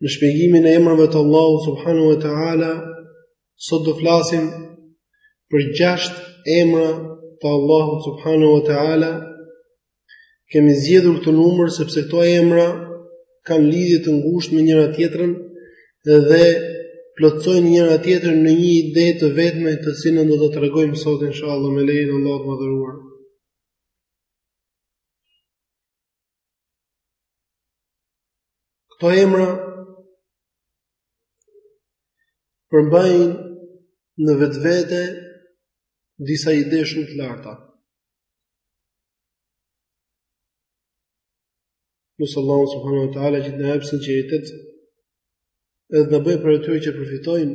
Në shpjegimin e emrave të Allahut subhanahu wa taala, sot do flasim për gjashtë emra të Allahut subhanahu wa taala. Kemi zgjedhur këtë numër sepse këto emra kanë lidhje të ngushtë me njëra tjetrën dhe plotësojnë njëra tjetrën në një ide të vetme të cilën do ta tregojmë sot inshallah me lejen e Allahut të madhëruar. Këto emra përmbajnë në vetvete disa ide shumë të larta. Lusim Allahun subhanahu wa ta'ala që të na japë sinqeritet edhe na bëjë prej atyre që përfitojnë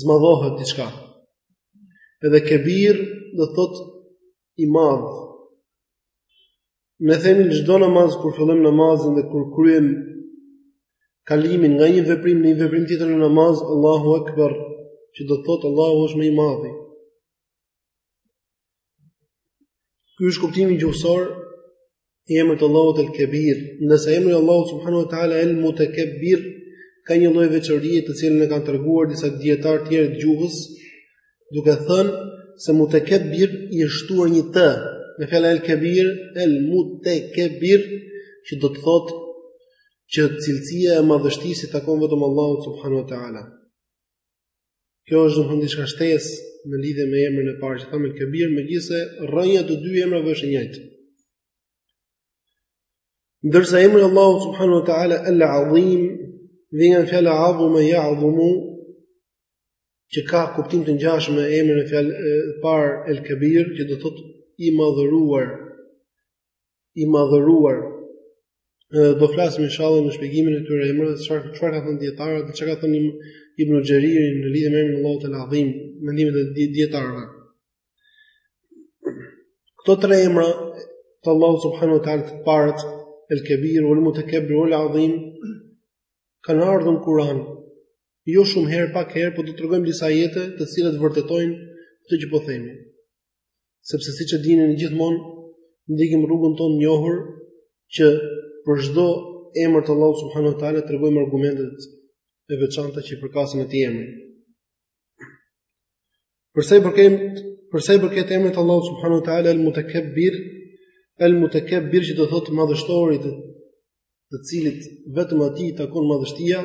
zmadhohet diçka. Edhe kebir do të thotë i madh. Ne themi në çdo namaz kur fillojmë namazin dhe kur kryejmë kalimin nga një veprim në një veprim tjetër në namaz, Allahu Akbar, që do të thotë Allahu është më i madhi. Ky është kuptimi gjuhësor i emrit të Allahut El Kebir, ndërsa emri i Allahut subhanahu wa taala El Mutakabbir ka një lloj veçorie të cilën e kanë treguar disa dijetarë të tjerë të gjuhës, duke thënë se Mutakabbir i është shtuar një t te fjala El Kebir, El Mutakabbir, që do të thotë që cilësia e madhështisë i takon vetëm Allahut subhanahu wa taala. Kjo është domethënë diçka shtesë në lidhje me emrin e parë që thamë El Kebir, megjithëse rrënja e të dy emrave është e njëjtë. Ndërsa emri i Allahut subhanahu wa taala Al-Azim vjen nga fjala azuma ya'zumu që ka kuptim të ngjashëm me emrin e fjal parë El-Kebir, që do thotë i madhëruar. i madhëruar. Edhe do flasim inshallah në shpjegimin e këtyre emrave çfarë çfarë kanë thënë dijetarët dhe çka ka thënë Ibn Xheriri në lidhje me emrin Allahut El Azim, mendimet e dijetarëve. Këto tre emra të Allahut subhanahu wa taala të parët El Kebir, El Mutakabbir, El Azim kanë ardhur në Kur'an. Jo shumë herë, pak herë, por do të tregojmë disa ajete të cilat vërtetojnë këtë që po themi. Sepse siç e dini ne gjithmonë ndjekim rrugën tonë të njohur që për çdo emër të Allahut subhanahu wa taala tregojmë argumentet e veçanta që i përkasin atij emri. Për sa i përket për sa i përket emrit të Allahut subhanahu wa taala al-mutakabbir, al-mutakabbir që do thotë madhështori të cilit vetëm atij i takon madhështia,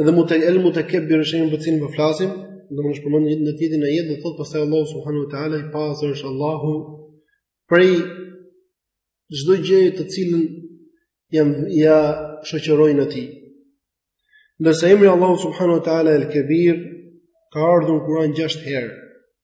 Edhe Muta el Mutakebbir shembull për cilin po flasim, domethënë përmendet në këtë ajet dhe thotë pastaj Allahu subhanahu wa taala i pastër është Allahu prej çdo gjëje të cilën jam ja shoqërojnë atij. Ndërsa emri Allahu subhanahu wa taala el-Kabir ka ardhur në Kur'an 6 herë.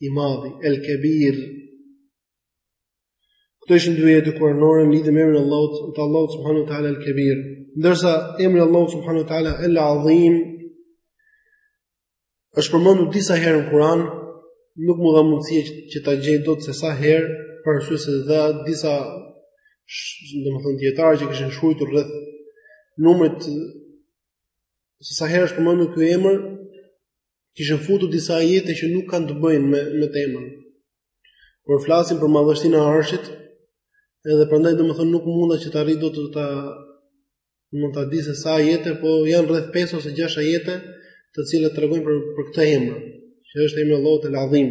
i madhi, El Kebir. Këto ishin dy ajete kuranore në lidhje me emrin e Allahut, të Allahut subhanuhu teala El Kebir. Ndërsa emri i Allahut subhanuhu teala El Azim është përmendur disa herë në Kur'an, nuk m'u dha mundësia që ta gjej dot se sa herë, për arsye se edhe disa domethënë dietarë që kishin shkruar rreth numrit se sa herë është përmendur ky emër, Kishin futur disa ajete që nuk kanë të bëjnë me me temën. Por flasin për madhështinë e Arshit, edhe prandaj domethënë nuk munda që të arrij dot të ta mund ta di se sa ajete, po janë rreth 5 ose 6 ajete, të cilat tregojnë për për këtë emër, që është emri i Allahut El Azim.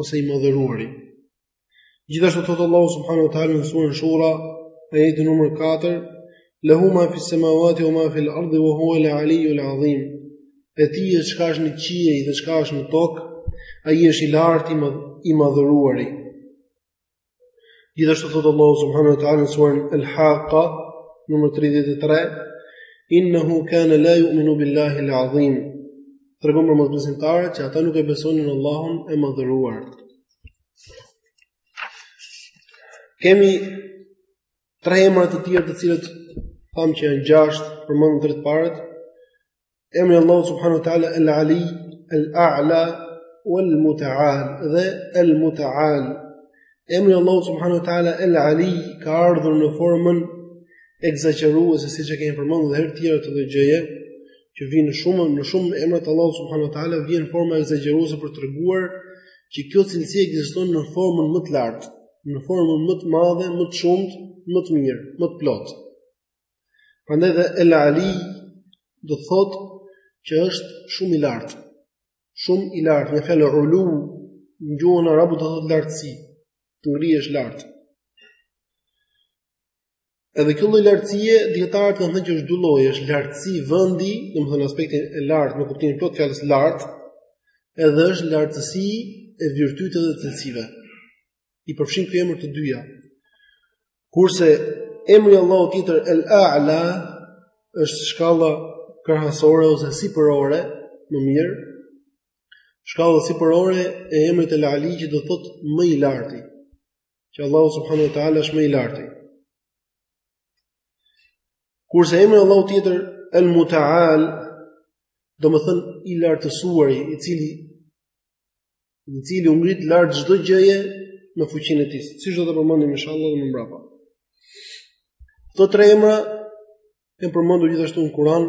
ose i madhëruari. Gjithashtu thot Allahu subhanahu wa taala në surën Shura, ajeti numër 4, "Lahu ma fi samawati wa ma fi al-ardi wa huwa al-aliyyu al-azim." E tija çka është në qiej dhe çka është në tokë, ai është i lartë i madhëruari. Gjithashtu thotë Allahu subhanahu wa taala në surën Al-Haqqa, numër 33, "Innahu kana la yu'minu billahi al-azim." Tregon për mosbesimtarët që ata nuk e besonin Allahun e madhëruar. Kemi tre emra të tjerë të cilët thamë që janë gjashtë përmendëm tre të parët. Emri i Allahut subhanahu wa taala El Ali, El A'la, wal Muta'al dhe El Muta'al. Emri i Allahut subhanahu wa taala El Ali ka ardhur në formën ekzagjeruese siç e kemi përmendur edhe herë tjera të kësaj gjëje që vijnë shumë në shumë emrat e Allahut subhanahu wa taala vjen forma ekzagjeruese për treguar që kjo cilësi ekziston në formën më të lartë, në formën më të madhe, më të shumtë, më të mirë, më të plotë. Prandaj dhe El Ali do të thotë që është shumë i lartë. Shumë i lartë, nga fjala ulu, në gjuhën arabe do të thotë lartësi, të ngrihesh lart. Edhe kjo lloj lartësie dijetarët kanë thënë që është dy lloje, është lartësi vendi, domethënë aspektin e lartë, në kuptimin e plotë fjalës lart, edhe është lartësi e virtyteve dhe cilësive. I përfshin ky emër të dyja. Kurse emri i Allahut tjetër El A'la është shkalla krahasore ose sipërore, më mirë, shkalla sipërore e emrit El Ali që do thotë më i larti, që Allahu subhanahu wa taala është më i larti. Kurse emri i Allahut tjetër El Mutaal domethënë i lartësuari, i cili i cili u ngrit lart çdo gjëje me fuqinë e tij. Siç do të përmendim inshallah më mbrapa. Këto tre emra janë përmendur gjithashtu në Kur'an.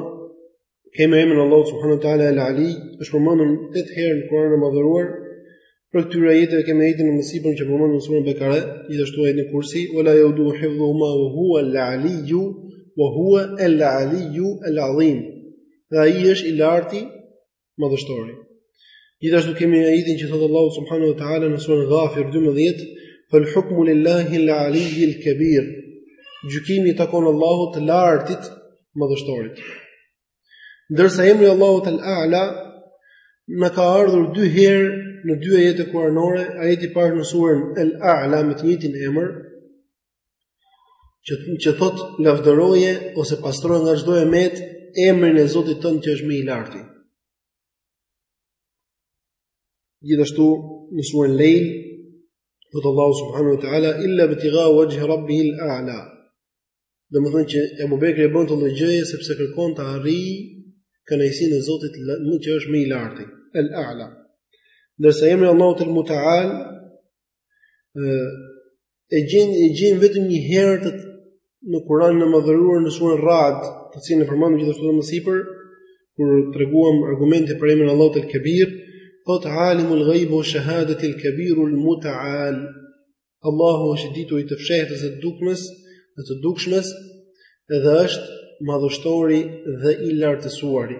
Kemi emrin e Allahut subhanahu wa taala El Ali, është përmendur 8 herë në Kur'anin e Madhëruar. Prej këtyre ajeteve kemi ajetin e mësipërm që përmendëm në surën Bekare, gjithashtu ajetin e Kursi, wala yudu hifdhuhuma wa huwa El Ali, wa huwa El Ali El Azim. Dhe ai është i larti madhështori. Gjithashtu kemi ajetin që thotë Allahu subhanahu wa taala në surën Ghafir 12, "Fal hukmu lillahi al-aliyyi al-kabir." Gjykimi i takon Allahut të lartit, madhështorit. Ndërsa emri i Allahut al-A'la na ka ardhur dy herë në dy ajete kuranore, ajeti i parë në surën al-A'la me të njëjtin emër, Që që thot lavdëroje ose pastroje nga çdo e metë emrin e Zotit tënd që është më i larti. Gjithashtu në surën Lejl thot Allahu subhanahu wa taala illa btigha wajhi rabbih al-a'la. Domethënë që Abu Bekri e bën këtë gjë sepse kërkon të arrijë kënaqësinë e Zotit që është më i larti, el-a'la. Ndërsa emri i Allahut el mutaal e gjej e gjejmë vetëm një herë në Kur'anin e madhëruar në surën Rad, të cilën e përmendëm gjithashtu më sipër, kur treguam argumente për emrin e Allahut el Kebir, thot Alimul Ghaib wa Shahadati al Kebir al Muta'al. Allahu është i dituri i të fshehtës dhe të dukshmes, dhe të dukshmes, edhe është madhështori dhe i lartësuari.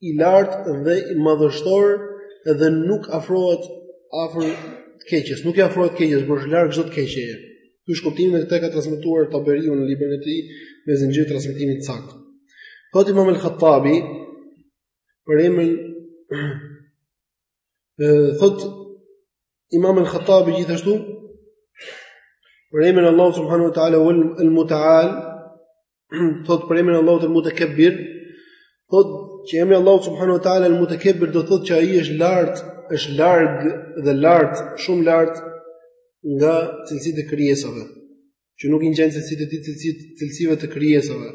i lartë dhe madhështor dhe nuk afrohet afër të keqes, nuk i afrohet të keqes, por është larg çdo të keqeje. Ky është kuptimi që ka transmetuar Taberiu në librin e tij me zinxhir transmetimi të saktë. Thot Imam al-Khattabi për emrin thot Imam al-Khattabi gjithashtu për emrin e Allahut subhanahu wa taala el mutaal thot për emrin e Allahut el mutekebir, thot që emri i Allahut subhanahu wa taala el mutekebir do thot që ai është lart, është larg dhe lart, shumë lart nga cilësitë e krijesave, që nuk i ngjajnë cilësitë e tij, cilësitë cilësive të krijesave.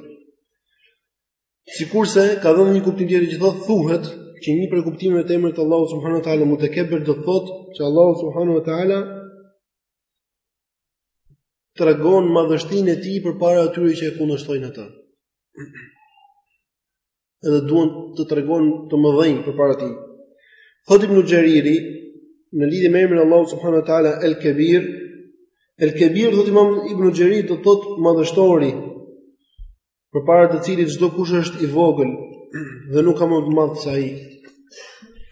Sikurse ka dhënë një kuptim tjetër që thot thuhet që një prej kuptimeve të emrit të Allahut subhanahu wa taala el mutekebir do thot që Allahu subhanahu wa taala tregon madhështinë e tij përpara atyre që e kundërshtojnë atë. Edhe duan të tregohen të mëdhenj përpara tij. Thot Ibn Xheriri në lidhje me emrin Allahu subhanahu wa taala El Kebir, El Kebir thotë Ibn Xheriri do të thotë madhështori. përpara të cilit çdokush është i vogël dhe nuk ka më të madh se ai.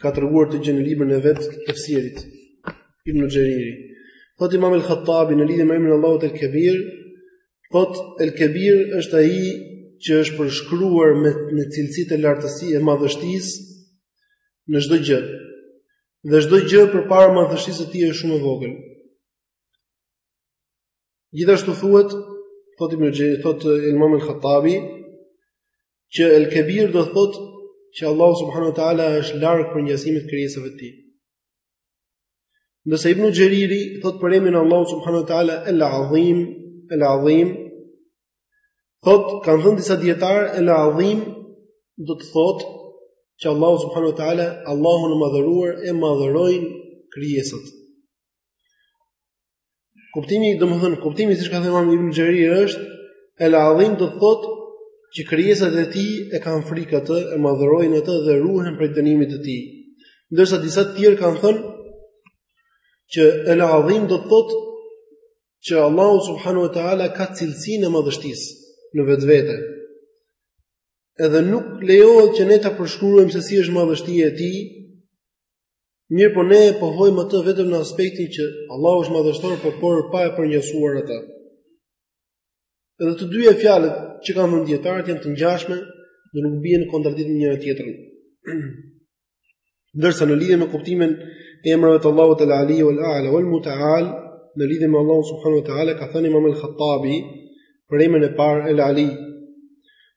Ka treguar këtë gjë në librin e vet të Tafsirit Ibn Xheriri. Thot Imam al-Khattabi në lidhje me emrin e Allahut El Kebir, thot El Kebir është ai që është përshkruar me me cilësitë e lartësisë e madhështisë në çdo gjë. Dhe çdo gjë përpara madhështisë së tij është shumë e vogël. Gjithashtu thuhet, thot Ibn Xheri, thot Imam al-Khattabi, që El Kebir do thot që Allah subhanahu wa taala është larg përngjasimit të krijesave të tij. Ndërsa Ibn Xheriri thot për emrin Allah subhanahu wa taala El Adhim, El Adhim, thot kanë thënë disa dijetarë El Adhim do të thot që Allah subhanahu wa taala Allahun e madhëruar e madhërojnë krijesat. Kuptimi, domethënë, kuptimi siç ka thënë Ibn Xheriri është el adhim do të thotë që krijesat e tij e kanë frikë atë, e madhërojnë atë dhe ruhen prej dënimit të tij. Ndërsa disa të tjerë kanë thënë që el adhim do të thotë që Allahu subhanahu wa taala ka cilësinë e madhështisë në vetvete. Edhe nuk lejohet që ne ta përshkruajmë se si është madhështia e tij, Mirëpo ne e pohojmë atë vetëm në aspektin që Allahu është madhështor por por pa e përngjasuar atë. Edhe të dyja fjalët që kanë thënë dijetarët janë të ngjashme, dhe nuk bien në kontradiktë me njëra tjetrën. Ndërsa në lidhje me kuptimin e emrave të Allahut El Ali, El A'la, El Muta'al, në lidhje me Allahun subhanahu wa taala ka thënë Imam El Khattabi për emrin e parë El Ali.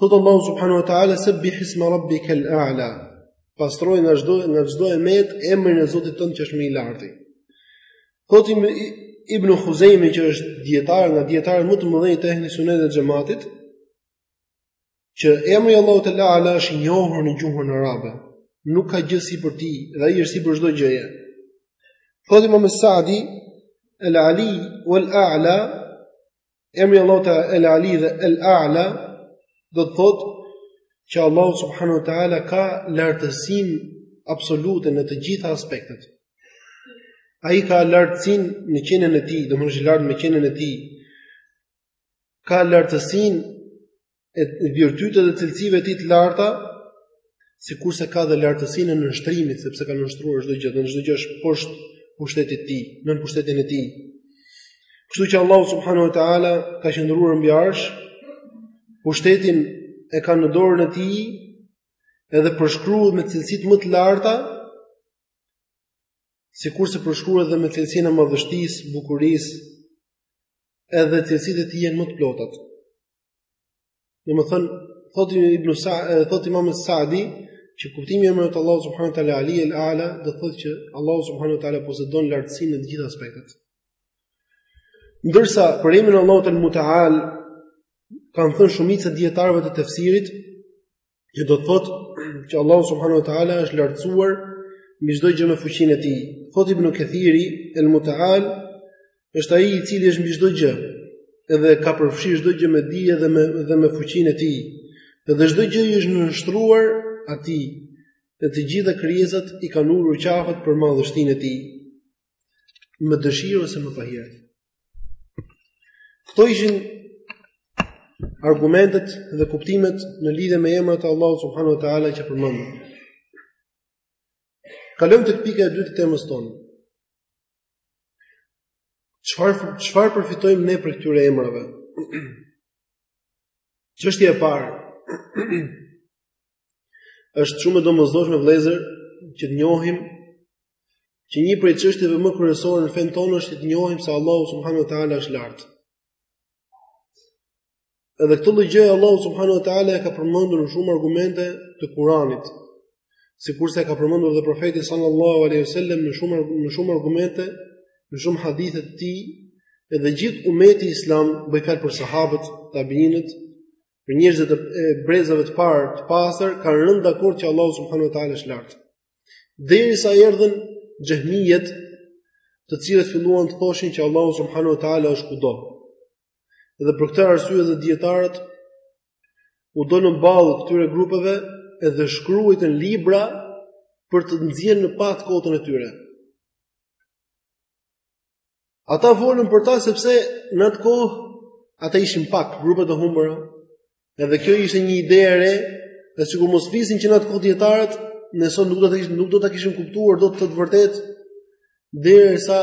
Thotë Allahu subhanahu wa taala sebbihisma rabbika al-a'la. Pastroje nga çdo nga çdo e metë emrin e Zotit tënd që është më i larti. Thotë Ibn Khuzejme që është dijetar nga dijetarët më të mëdhenj të ehli sunetit dhe xhematit, që emri i Allahut al ala është i njohur në gjuhën arabe. Nuk ka gjë sipër tij, dhe ai është sipër çdo gjëje. Thotë Imam Sa'di, "El-Ali wal-A'la Emri i Allahut El Ali dhe El A'la do të thotë që Allahu subhanahu wa taala ka lartësinë absolute në të gjitha aspektet. Ai ka lartësinë në qenien e tij, domethënë lart me qenien e tij. Ka lartësinë e virtyteve dhe cilësive të tij të larta, sikurse ka dhe lartësinë e nënshtrimit, sepse ka nënshtruar çdo gjë, çdo gjë është poshtë pushtetit të tij, nën pushtetin e tij. Kështu që Allahu subhanahu wa taala ka qëndruar mbi arsh, pushtetin e ka në dorën e tij, edhe përshkruhet me cilësitë më të larta, sikurse përshkruhet dhe me cilësinë e madhështisë, bukurisë, edhe cilësitë e tij janë më të plota. Domethënë, thotë Imam Sa'di, që kuptimi i emrit Allahu subhanahu wa taala Ali el Ala do thotë që Allahu subhanahu wa taala posedon lartësinë në të gjitha aspektet. Ndërsa për emrin Allahut el Mutaal kanë thënë shumica e dietarëve të tefsirit që do të thotë që Allahu subhanahu wa taala është lartësuar mbi çdo gjë me fuqinë e tij. Thotë Ibn Kathiri, El Mutaal është ai i cili është mbi çdo gjë, edhe ka përfshirë çdo gjë me dije dhe me dhe me fuqinë e tij. Dhe çdo gjë i është nënshtruar atij. Dhe të gjitha krijesat i kanë ulur qafat për madhështinë e tij. me dëshirë ose me pahir. Këto ishin argumentet dhe kuptimet në lidhje me emrat e Allahu subhanahu wa taala që përmendëm. Kalojmë tek pika e dytë e temës tonë. Çfarë çfarë përfitojmë ne prej këtyre emrave? Çështja e parë është shumë e domosdoshme vëllezër që të njohim që një prej çështjeve më kryesore në fenë tonë është të njohim se Allahu subhanahu wa taala është lart. Edhe këtë lloj gjëje Allahu subhanahu wa taala e ka përmendur në shumë argumente të Kuranit, sikurse e ka përmendur edhe profeti sallallahu alaihi wasallam në shumë në shumë argumente, në shumë hadithe të tij, edhe gjithë umeti islam bëj fjalë për sahabët, tabiinët, për njerëzit e brezave të parë të pastër kanë rënë dakord që Allahu subhanahu wa taala është lart. Derisa erdhën xhehmijet, të cilët filluan të thoshin që Allahu subhanahu wa taala është kudo. Dhe për këtë arsye dhe dietarët u dolën ballë këtyre grupeve edhe shkruajtën libra për të nxjerrë në pah të kotën e tyre. Ata folën për ta sepse në atë kohë ata ishin pak grupe të humbura. Edhe kjo ishte një ide e re, dhe sikur mos flisnin që në atë kohë dietarët, ne sot nuk do të nuk do ta kishim kuptuar dot të vërtetën derisa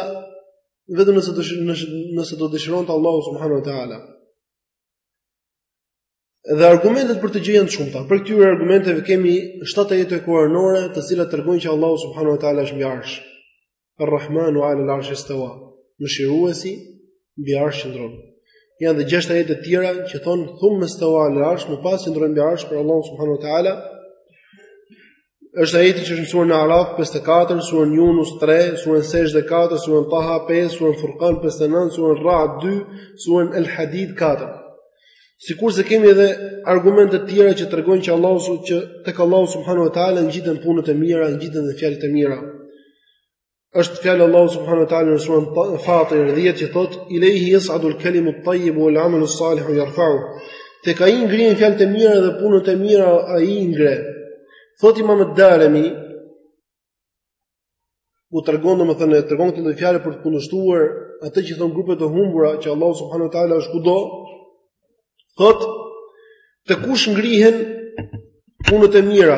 vetëm nëse do nëse do dëshironte Allahu subhanahu wa taala. Dhe argumentet për këtë gjë janë të shumta. Prej këtyre argumenteve kemi 7 ajete kuranore, të cilat tregojnë që Allahu subhanahu wa taala është mbi arsh. Ar-Rahmanu 'ala al-'arsh istawa. Mëshiruesi mbi arsh qëndron. Janë dhe 6 ajete të tjera që thonë thumma istawa 'ala al-'arsh, më pas qëndron mbi arsh për Allahu subhanahu wa taala. është ajeti që është në surën Araf 54, surën Yunus 3, surën Sejdë 4, surën Taha 5, surën Furqan 59, surën Ra'd 2, surën El Hadid 4. Sikurse kemi edhe argumente të tjera që tregojnë që Allahu që tek Allahu subhanahu wa taala ngjiten punët e mira, ngjiten dhe fjalët e mira. Është fjala e Allahut subhanahu wa taala në surën Fatir 10 që thotë ilayhi yas'adu al-kalimu at-tayyib wal 'amalu as-salih yarfa'u. Tek ai ngrihen fjalët e mira dhe punët e mira ai i ngre. Thotë Imam ad-Darimi u tregon domethënë tregon këtë lloj fjalë për të kundërshtuar atë që thonë grupet e humbura që Allahu subhanahu wa taala është kudo. Thotë, te kush ngrihen punët e mira,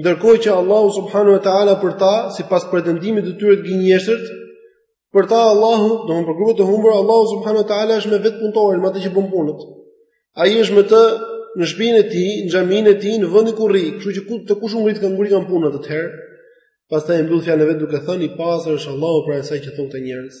ndërkohë që Allahu subhanahu wa taala për ta, sipas pretendimit të tyre të gënjeshtërt, për ta Allahu, domethënë për grupet e humbura, Allahu subhanahu wa taala është me vetë punëtorin, me atë që punon punët. Ai është me të në shpinë e tij, në xhaminë e tij, në vendin ku rri, kështu që te kush u ngritkan ngritkan punët atëherë, pastaj e mbyll fjalën e vet duke thënë, i pastër është Allahu prej asaj që thonë këta njerëz.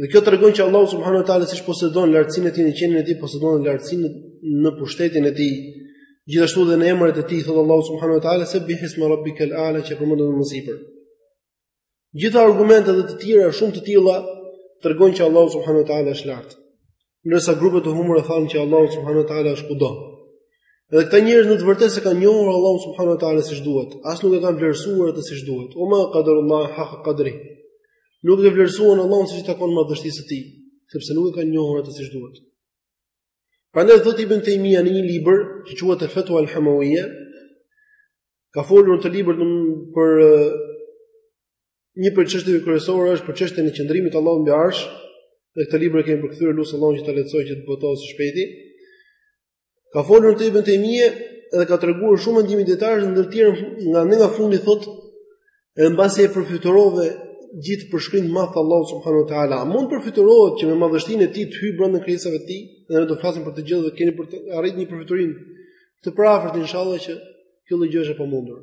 Dhe kjo tregon që Allahu subhanahu wa taala siç posedon lartësinë e tij në qenien e tij, posedon lartësinë në pushtetin e tij. Gjithashtu dhe në emrat e tij thotë Allahu subhanahu wa taala sabbihisma rabbikal a'la që e përmendëm më sipër. Gjithë këto argumente dhe të tjera shumë të tilla tregojnë që Allahu subhanahu wa taala është lart. Ndërsa grupet e humbura thonë që Allahu subhanahu wa taala është kudo. Dhe këta njerëz në të vërtetë s'e kanë njohur Allahun subhanahu wa taala siç duhet, as nuk e kanë vlerësuar atë siç duhet. Wa ma qadarullaha haqqa qadrihi. Nuk e vlerësuan Allahun siç i takon madhështisë së tij, sepse nuk e kanë njohur atë siç duhet. Prandaj thotë Ibn Taymija në një libër që quhet Al-Fatwa al-Hamawiyya, ka folur në atë libër për Një prej çështjeve kryesore është për çështjen e qëndrimit të Allahut mbi Arsh, dhe këtë libër e kemi përkthyer lus Allahun që ta lexoj që të botohet së shpejti. Ka folur aty Ibn Tejmije dhe ka treguar shumë mendime dijetarësh dhe ndër të tjera nga ne nga fundi thotë e mbasi e përfytyrove gjithë përshkrimin e madh të Allahut subhanahu wa taala. Mund të përfytyrohet që me madhështinë e tij të hyjë brenda krijesave të tij dhe ne do të flasim për këtë gjë dhe keni për të arritur një përfytyrim të përafërt inshallah që kjo lloj gjë është e pamundur.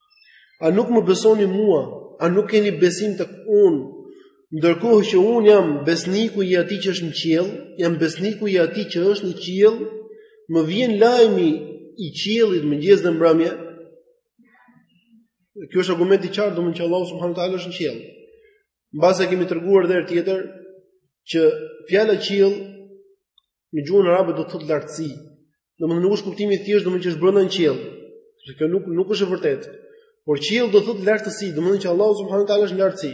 A nuk më besoni mua? A nuk keni besim tek unë? Ndërkohë që unë jam besniku i atij që është në qiell, jam besniku i atij që është në qiell, më vjen lajmi i qiellit mëngjes dhe mbrëmje, kjo është argument i qartë domethënë që Allahu subhanahu wa taala është në qiell. Mbase e kemi treguar edhe herë tjetër që fjala qiell Në gjuhën arabe do të thotë lartësi. Domethënë nuk është kuptimi i thjeshtë, domethënë që është brenda në qiell. Sepse kjo nuk nuk është e vërtetë. Por qiell do të thotë lartësi, domethënë që Allahu subhanahu teala është lartësi.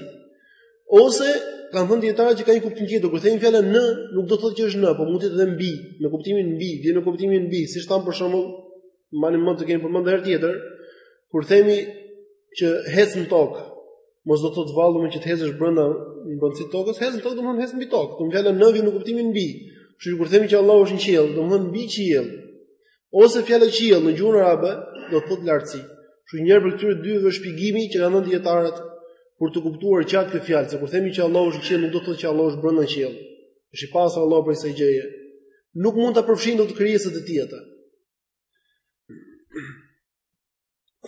Ose kanë thënë dijetarët që ka një kuptim tjetër, kur themi fjala në, nuk do të thotë që është në, por mund të jetë edhe mbi, me kuptimin mbi, vjen në kuptimin mbi, siç thamë për shembull, mbani mend e kemi përmendë herë tjetër, kur themi që hec në tokë, mos do të thotë vallë që të hecësh brenda në brendësi të tokës, hec në tokë do të thotë hec mbi tokë. Pra fjala në vjen në kuptimin mbi, kështu që kur themi që Allahu është në qiell, do të thotë mbi qiell. Ose fjala qiell në gjuhën arabe do të thotë lartësi. Kështu njëra prej këtyre dy është shpjegimi që kanë dhënë dijetarët për të kuptuar qartë këtë fjalë, se kur themi që Allahu është në qiell, nuk do të thotë që Allahu është brenda në qiell. Është i pastër Allahu prej kësaj gjëje. Nuk mund ta përfshijnë dot krijesat e tija.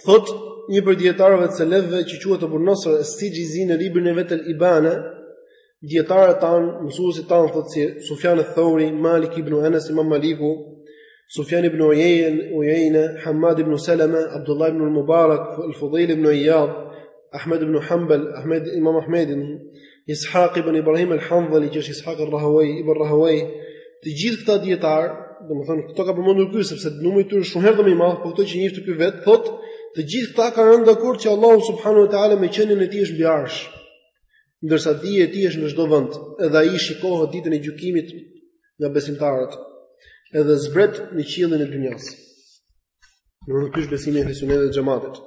Thot një për dietarëve të selefëve që quhet Abu Nasr al-Sijizi në librin e vet al-Ibana, dietarët tan, mësuesit tan thot si Sufjan al-Thauri, Malik ibn Anas, Imam Maliku, Sufjan ibn Uyayna, Uyayna, Hamad ibn Salama, Abdullah ibn al-Mubarak, al-Fudayl ibn Iyad, Ahmed ibn Hanbal, Ahmed Imam Ahmedin, Ishaq ibn Ibrahim al-Handhali, që është Ishaq Rahawai, ibn Rahawai, të gjithë këta dijetarë, domethënë këto ka përmendur ky sepse numri i tyre është shumë herë më i madh, por këto që njihte ky vetë, thotë, të gjithë këta kanë rënë dakord që Allahu subhanahu wa taala me qenien e tij është mbi arsh. Ndërsa dija e tij është në çdo vend, edhe ai shikohet ditën e gjykimit nga besimtarët, edhe zbret në qiellin e dynjasë. Në rrugësh besimin e sunetit dhe xhamatit.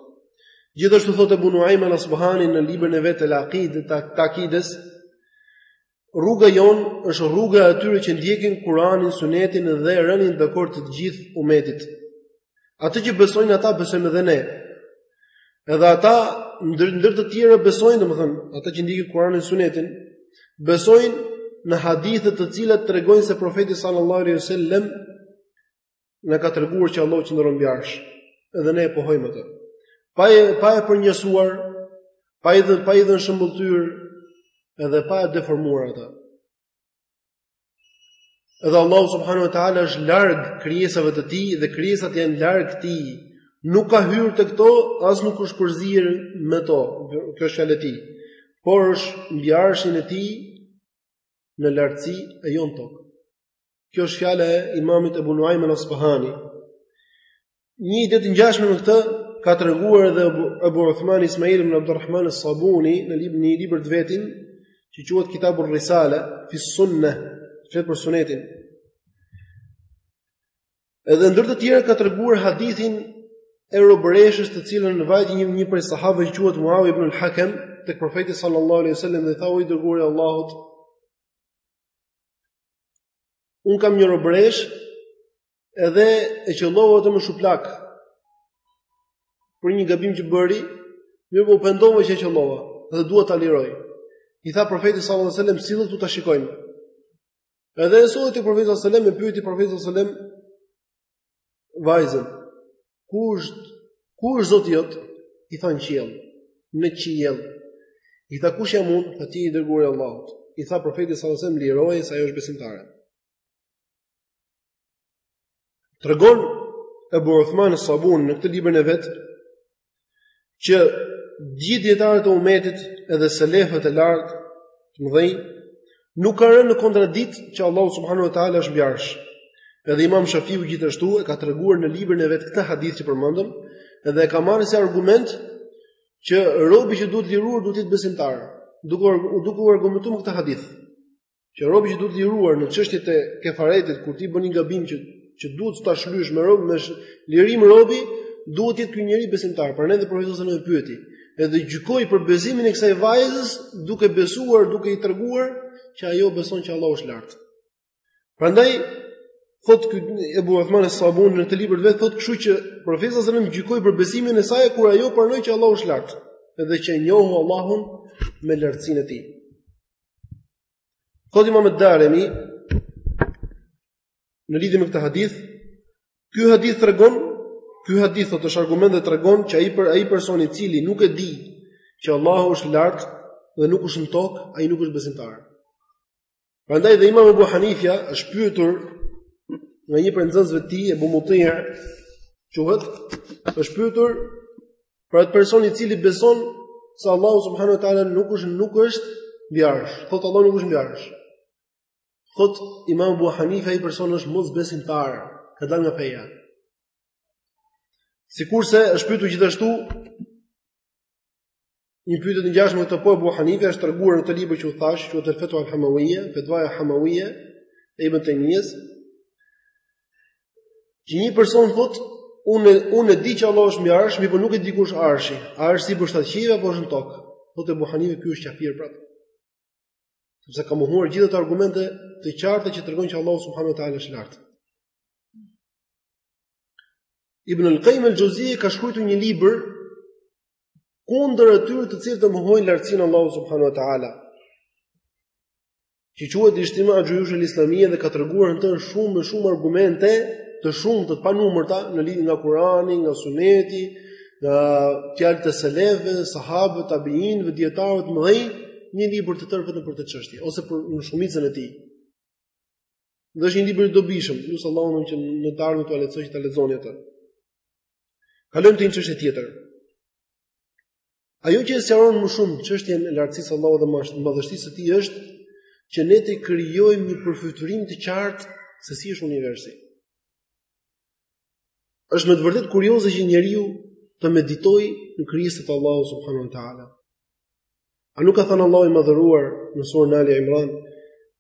Gjithashtu thotë Abu Nuaym al-Asbahani në librin e vet të Al-I'tiqad, të akides, rruga jonë është rruga e atyre që ndjekin Kur'anin, Sunetin dhe rënien dakord të gjithë umetit. Atë që besojnë ata besojmë edhe ne. Edhe ata ndër ndër të tjera besojnë, domethënë, ata që ndjekin Kur'anin, Sunetin, besojnë në hadithet të cilat tregojnë se profeti sallallahu alaihi wasallam na ka treguar që Allahu qëndron mbi arsh, edhe ne e pohojmë atë. Pa e pa e përnjësuar, pa i dhënë pa i dhënë shëmbëlltyrë, edhe pa e deformuar atë. Edhe Allahu subhanahu wa taala është larg krijesave të tij dhe krijesat janë larg tij. Nuk ka hyrë tek to, as nuk është përzier me to. Kjo është fjala e tij. Por është mbi arshin e tij në lartësi e jo në tokë. Kjo është fjala e Imamit Abu Nuaym al-Asbahani. Një ide të ngjashme me këtë ka treguar edhe Abu Uthman Ismail ibn Abdurrahman al-Sabuni në një libër të vetin, që quhet Kitabur Risala fi Sunnah, flet për sunetin. Edhe ndër të tjera ka treguar hadithin e robëreshës të cilën në vajti një një prej sahabëve që quhet Muawiya ibn al-Hakem tek profeti sallallahu alaihi wasallam dhe i tha o i dërguari i Allahut Unë kam një robëreshë edhe e qëllova atë me shuplakë për një gabim që bëri, mirëpo u pendova që e qëllova dhe dua ta liroj. I tha profeti sallallahu alaihi wasallam, "Sille këtu ta shikojmë." Edhe e solli te profeti sallallahu alajhi wasallam e pyeti profeti sallallahu alajhi wasallam vajzën, "Ku është ku është Zoti yt?" I tha në qiell, në qiell. I tha kush jam unë? Tha ti je i dërguari i Allahut. I tha profeti sallallahu alajhi wasallam, "Liroje se ajo është besimtare." Tregon Abu Uthman al-Sabun në këtë librin e vet që gjithë dietarët e umetit edhe selefët e lartë të mëdhenj nuk kanë rënë në kontradikt që Allahu subhanahu wa taala është mbi arsh. Edhe Imam Shafiu gjithashtu e ka treguar në librin e vet këtë hadith që përmendëm, edhe e ka marrë si argument që robi që duhet liruar duhet të jetë besimtar. Duke u duke u argumentuar me këtë hadith. që robi që duhet liruar në çështjet e kefaretit kur ti bën një gabim që që duhet ta shlyesh me rob me lirim robi duhet të jetë ky njeri besimtar prandaj dhe profeti salem e pyeti edhe gjykoi për besimin e kësaj vajzës duke besuar duke i treguar që ajo beson që Allahu është lart prandaj thot ky Ebu Uthman as-Sabun në këtë libër të vet thot kështu që profeti salem gjykoi për besimin e saj kur ajo pranoi që Allahu është lart edhe që e njohu Allahun me lartësinë e tij Thot imam ed-Daremi, në lidhje me këtë hadith, ky hadith tregon, ky hadith thot është argument dhe tregon që ai per ai person i cili nuk e di që Allahu është lart dhe nuk është në tokë, ai nuk është besimtar. Prandaj dhe Imam Abu Hanifja është pyetur nga një prej nxënësve të tij, Abu Mutih, quhet, është pyetur Për atë person i cili beson se Allahu subhanahu wa taala nuk është nuk është mbi arsh. Thotë Allahu nuk është mbi arsh. Thot Imam Abu Hanifa ai person është mosbesimtar, ka dalë nga feja. Sikurse është pyetur gjithashtu një pyetje të ngjashme të po Abu Hanifa është treguar në këtë libër që u thash, që është Fetwa al-Hamawiyya, fetwa e Hamawiyya e Ibn Taymiyah. Që një person thotë, unë unë e di që Allah është mbi arsh, mirëpo nuk e di ku është arshi. A është sipër shtatë qiejve apo është në tokë? Thotë Abu Hanife ky është kafir prapë. Sepse ka mohuar gjithë ato argumente të qarta që tregojnë që Allah subhanahu wa taala është lart. Ibn al-Qayyim al-Xheuzi ka shkruar një libër kundër atyre të cilët mohojnë lartësinë e Allahut subhanahu wa taala. që quhet Ishtima Xhuyush al-Islamia dhe ka treguar në të shumë e shumë argumente të shumta të panumërta në lidhje nga Kurani, nga Suneti, nga fjalët e selefëve, sahabëve, tabiinëve, dietarëve të mëdhenj, një libër të tërë vetëm për këtë çështje ose për në shumicën e tij. Dhe është një libër i dobishëm, ju sallallahu alaihi wasallam që në të ardhmen tualet sot që ta lexoni atë. Kalojmë te një çështje tjetër. Ajo që e sqaron më shumë çështjen e lartësisë së Allahut dhe madhështisë së tij është që ne të krijojmë një përfytyrim të qartë se si është universi. Është me të vërtetë kurioze që njeriu të meditojë në krijesat e Allahut subhanuhu teala. A nuk ka thënë Allahu i madhëruar në surën Ali Imran,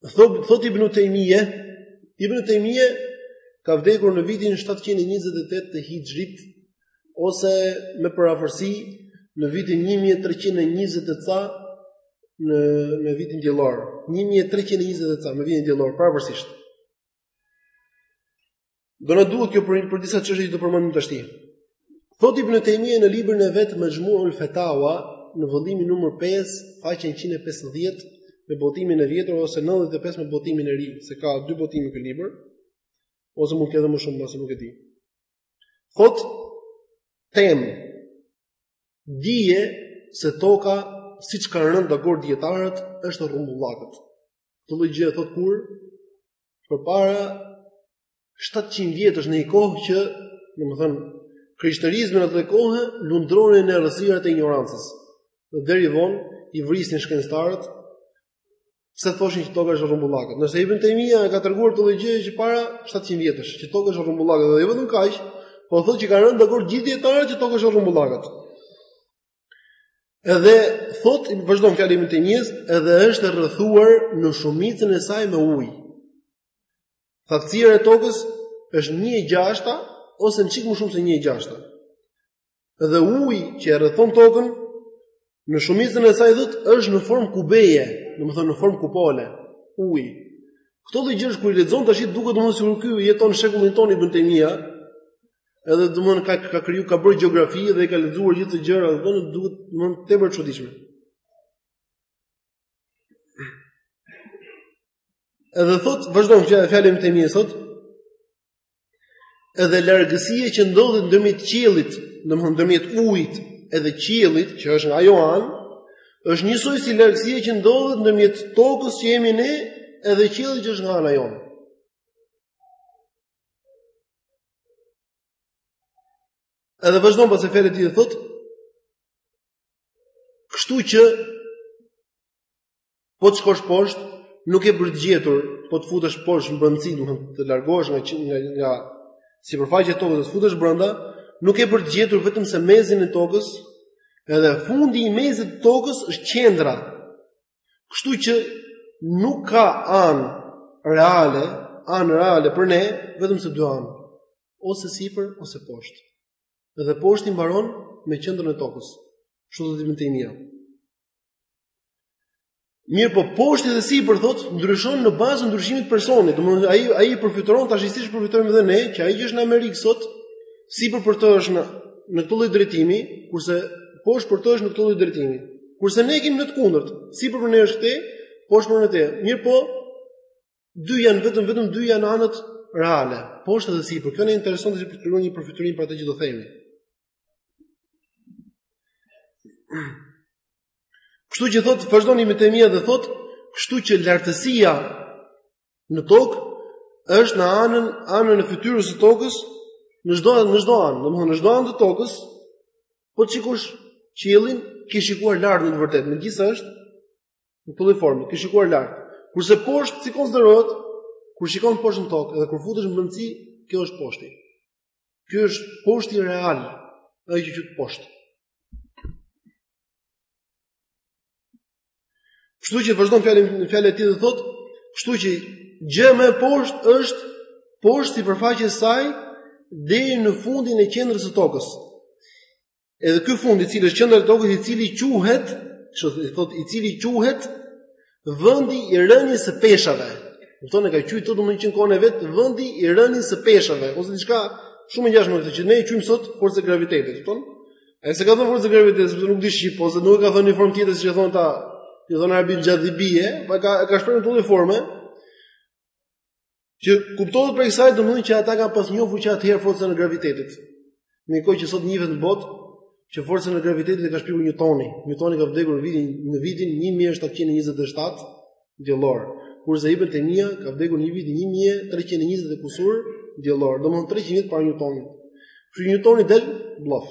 Thot Ibn Tejmije, Ibn Tejmije ka vdekur në vitin 728 të hijrit, ose me përafërsi në vitin 1320 e ca në, në vitin diellor. 1320 e ca në vitin diellor, përafërsisht. Do na duhet kjo për për disa çështje që do përmendim tashti. Thotë Ibn Taymija në librin e vet Majmu'ul Fatawa në vëllimin numër 5, faqen 150 me botimin e vjetër ose 95 me botimin e ri, se ka dy botime ky libër, ose mund të ketë edhe më shumë, se nuk e di. Thotë Ta keni dije se toka siç kanë rënë dakord dietarët është rrumbullakët. Këtë lloj gjë thotë kur përpara 700 vjetësh në një kohë që, domethënë, krishterizmi në atë kohë lundronin në errësirat e injorancës. Dhe deri vonë i vrisnin shkencëtarët pse thoshin që toka është rrumbullakët. Ndërsa Ibn Taymija e ka treguar këtë lloj gjëje që para 700 vjetësh, që toka është rrumbullakët dhe jo vetëm kaq, po thotë që kanë rënë dakord gjithë dietarët që toka është rrumbullakët. Edhe thot vazhdon fjala e ibn Temies, edhe është e rrethuar në shumicën e saj me ujë. Thatësira e tokës është 1/6 ose një çik më shumë se 1/6. Edhe uji që rrethon tokën në shumicën e saj thot është në formë kubeje, domethënë në formë kupole, uji. Këto lloj gjësh kur i lexon tashti duket domethënë sikur ky jeton në shekullin tonë ibn Temia, Edhe domthon ka ka kriju ka bërë gjeografi dhe i ka lexuar gjithë këto gjëra, do të duket domthon tepër e çuditshme. Edhe thot, vazhdon fjalën Ibn Temia thot. Edhe largësia që ndodhet ndërmjet qiellit, domthon ndërmjet ujit edhe qiellit, që është nga ajo anë, është njësoj si largësia që ndodhet ndërmjet tokës që jemi ne edhe qiellit që është nga ana jonë. Edhe vazhdon prapë fjala e tij e thot. Kështu që po të shkosh poshtë, nuk ke për të gjetur, po të futesh poshtë në brendësi, do të largohesh nga nga, nga sipërfaqja e tokës, e të futesh brenda, nuk ke për të gjetur vetëm se mezin e tokës, edhe fundi i mezit të tokës është qendra. Kështu që nuk ka anë reale, anë reale për ne vetëm se dy anë, ose sipër ose poshtë. Dhe poshti mbaron me qendrën e tokës. Kështu do të dimë të mira. Mirëpo poshti dhe sipër thotë ndryshon në bazë të ndryshimit të personit. Domethënë ai ai e përfytyron tashi siç përfytyrojmë edhe ne, që ai që është në Amerikë sot sipër për të është në në këtë lloj drejtimi, kurse poshtë për të është në këtë lloj drejtimi. Kurse ne kemi në të kundërt, sipër për ne është këtej, poshtë për ne këtej. Mirëpo dy janë vetëm vetëm dy janë anët reale. Poshtë edhe sipër. Kjo na intereson të krijuar një përfytyrim për atë që do themi. Kështu që thotë, vazhdon Ibn Temia dhe thotë, kështu që lartësia në tokë është në anën anën e fytyrës së tokës në çdo në çdo anë domethënë në çdo anë të tokës po të shikosh qiellin ke shikuar lart në të vërtetë megjithëse është në këtë lloj forme ke shikuar lart kurse poshtë si konsiderohet kur shikon poshtë në tokë dhe kur futesh në brendësi kjo është poshti Ky është poshti real, ai që quhet poshtë. Kështu që vazhdon fjalën fjalën e tij dhe thotë, kështu që gjëja më poshtë është poshtë sipërfaqes së saj deri në fundin e qendrës së tokës. Edhe ky fund i cili është qendra e tokës i cili quhet, çfarë thotë, i cili quhet vendi i rënies së peshave. Kupton e ka quajtur domethënë që në kohën e vet vendi i rënies së peshave ose diçka shumë e ngjashme me këtë që ne e quajmë sot forca e gravitetit, kupton? Ai s'e ka thënë forca e gravitetit, sepse nuk di shqip, ose nuk e ka thënë në formë tjetër siç e thonë ata, i thonë arabët xhadhibije, po e ka e ka shprehur në këtë lloj forme. Që kuptohet prej kësaj domethënë që ata kanë pas njohur që atëherë forcën e gravitetit. Në kohë që sot njihet në botë që forcën e gravitetit e ka shpikur Newtoni. Newtoni ka vdekur në vitin në vitin 1727 diellor, kurse Ibn Temia ka vdekur në vitin 1320 e kusur diellor, domethënë 300 vjet para Newtonit. Kështu Newtoni del blof.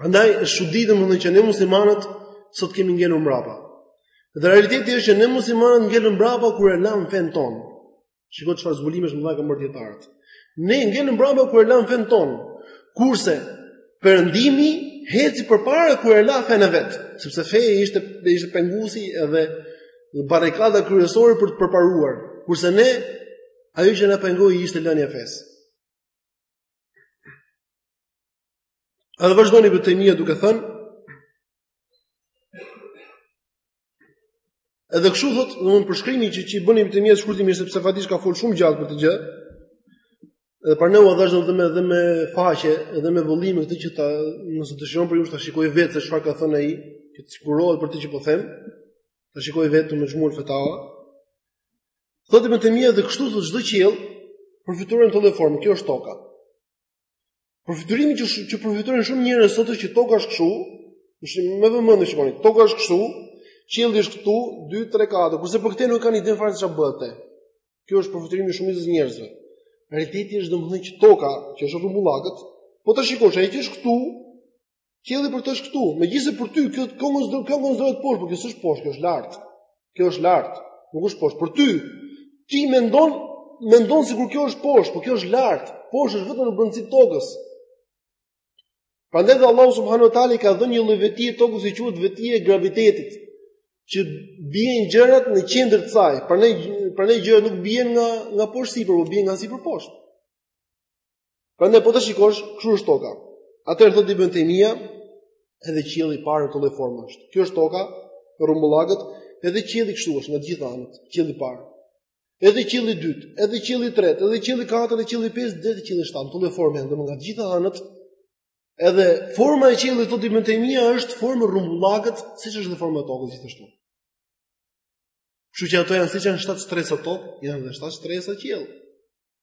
Prandaj është çudi domethënë që ne muslimanët sot kemi ngelur mbrapa. Dhe realiteti është që ne muslimanët ngelëm mbrapa kur e lamë fenë tonë. Shiko çfarë zbulimesh të mëdha kanë bërë dijetarët. Ne ngelëm mbrapa kur e lamë fenë tonë. Kurse Perëndimi heci përpara kur e la fenë e vet, sepse feja ishte ishte pengusi edhe barrikada kryesore për të përparuar. Kurse ne ajo që na pengoi ishte lënia e fesë. Edhe vazhdon Ibn Tejmija duke thënë, edhe kështu thot, domethënë përshkrimi që që i bën Ibn Tejmija shkurtimisht, sepse faktikisht ka folë shumë gjatë për këtë gjë, edhe për nëva dhe dhe me, dhe me faqe, edhe me vëllime këtë që ta, nëse dëshiron prej jush, ta shikojë vetë se çfarë ka thënë ai, që të sigurohet për këtë që po them, ta shikojë vetë te Mexhmu Fetava, Thotë Ibn Tejmija dhe kështu thotë çdo qiell përfytyroni këtë formë, kjo është toka. Përfytyrimi që që përfytyrojnë shumë njerëz sot që toka është kështu, është me vëmendje shikoni, toka është kështu, qielli është këtu, 2 3 4, kurse për këtë nuk kanë idenë fare çfarë bëhet te. Kjo është përfytyrimi i shumicës së njerëzve. Realiteti është domethënë që toka, që është e rrumbullakët, po ta shikosh, ai që është këtu, Qielli për të është këtu, megjithëse për ty kjo konsiderohet konsiderohet poshtë, por kjo s'është poshtë, kjo është lart. Kjo është lart, nuk është poshtë. Për ty ti mendon mendon sikur kjo është poshtë, por kjo është lart. Poshtë është vetëm në brendësi të tokës. Prandaj Allahu subhanahu wa taala i ka dhënë një lloj vetie tokës që quhet vetie e gravitetit, që bien gjërat në qendër të saj. Prandaj prandaj gjërat nuk bien nga nga poshtë sipër, por bien nga sipër poshtë. Prandaj po ta shikosh, kështu është toka. Atëherë thotë Ibn Taymija, edhe qielli i parë këtë lloj forme është. Kjo është toka, e rrumbullakët, edhe qielli kështu është nga të gjitha anët, qielli i parë. Edhe qielli i dytë, edhe qielli i tretë, edhe qielli i katërt, edhe qielli i pestë, deri te qielli i shtatë, këtë lloj forme janë domethënë nga të gjitha anët. Edhe forma e qiellit thotë Ibn Taymija është formë e rrumbullakët, siç është dhe forma e tokës gjithashtu. Kështu që ato janë siç janë shtatë shtresa tokë, janë edhe shtatë shtresa qiell.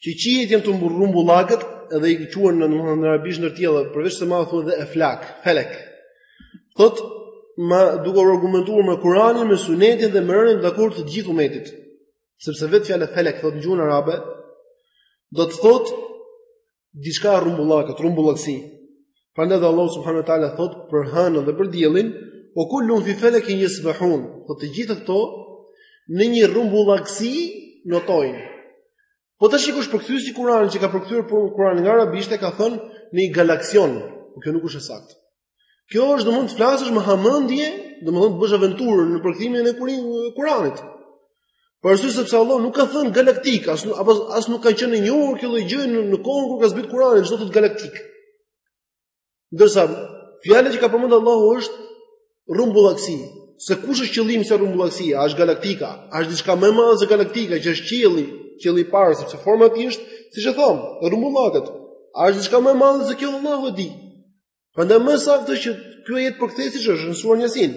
Që qiejt janë të rrumbullakët edhe i quajnë në domethënë në arabisht ndër të tjera, përveç sema thonë dhe eflak, felek. Thot duke u argumentuar me Kur'anin, me Sunetin dhe me rënien dakord të të gjithë umetit. Sepse vetë fjala felek thot në gjuhën arabe do të thot diçka e rrumbullakët, rrumbullakësi. Prandaj dhe Allahu subhanahu wa taala thot për hënën dhe për diellin, "Ue kullun fi felekin jesbahun", thot të gjitha këto në një rrumbullakësi notojnë. Po ta shikosh përkthyesi i Kur'anit që ka përkthyer po Kur'anin nga arabishtja ka thënë në një galaksi notojnë, por kjo nuk është e saktë. Kjo është domethënë të flasësh me hamendje, domethënë të bësh aventurë në përkthimin e Kur'anit. Për arsye sepse Allahu nuk ka thënë galaktik, as apo as nuk ka qenë e njohur kjo lloj gjëje në, në kohën kur ka zbrit Kur'ani, ç'do të thotë galaktik. Ndërsa fjala që ka përmendur Allahu është rrumbullaksi. Se kush është qëllimi me rrumbullaksi, a është galaktika, a është diçka më e madhe se galaktika, që është qielli, qielli i parë, sepse forma e tij është, siç e thamë, e rrumbullakët. A është diçka më e madhe se kjo Allahu e di. Prandaj më e saktë është që kjo të përkthehej siç është në surën Yasin.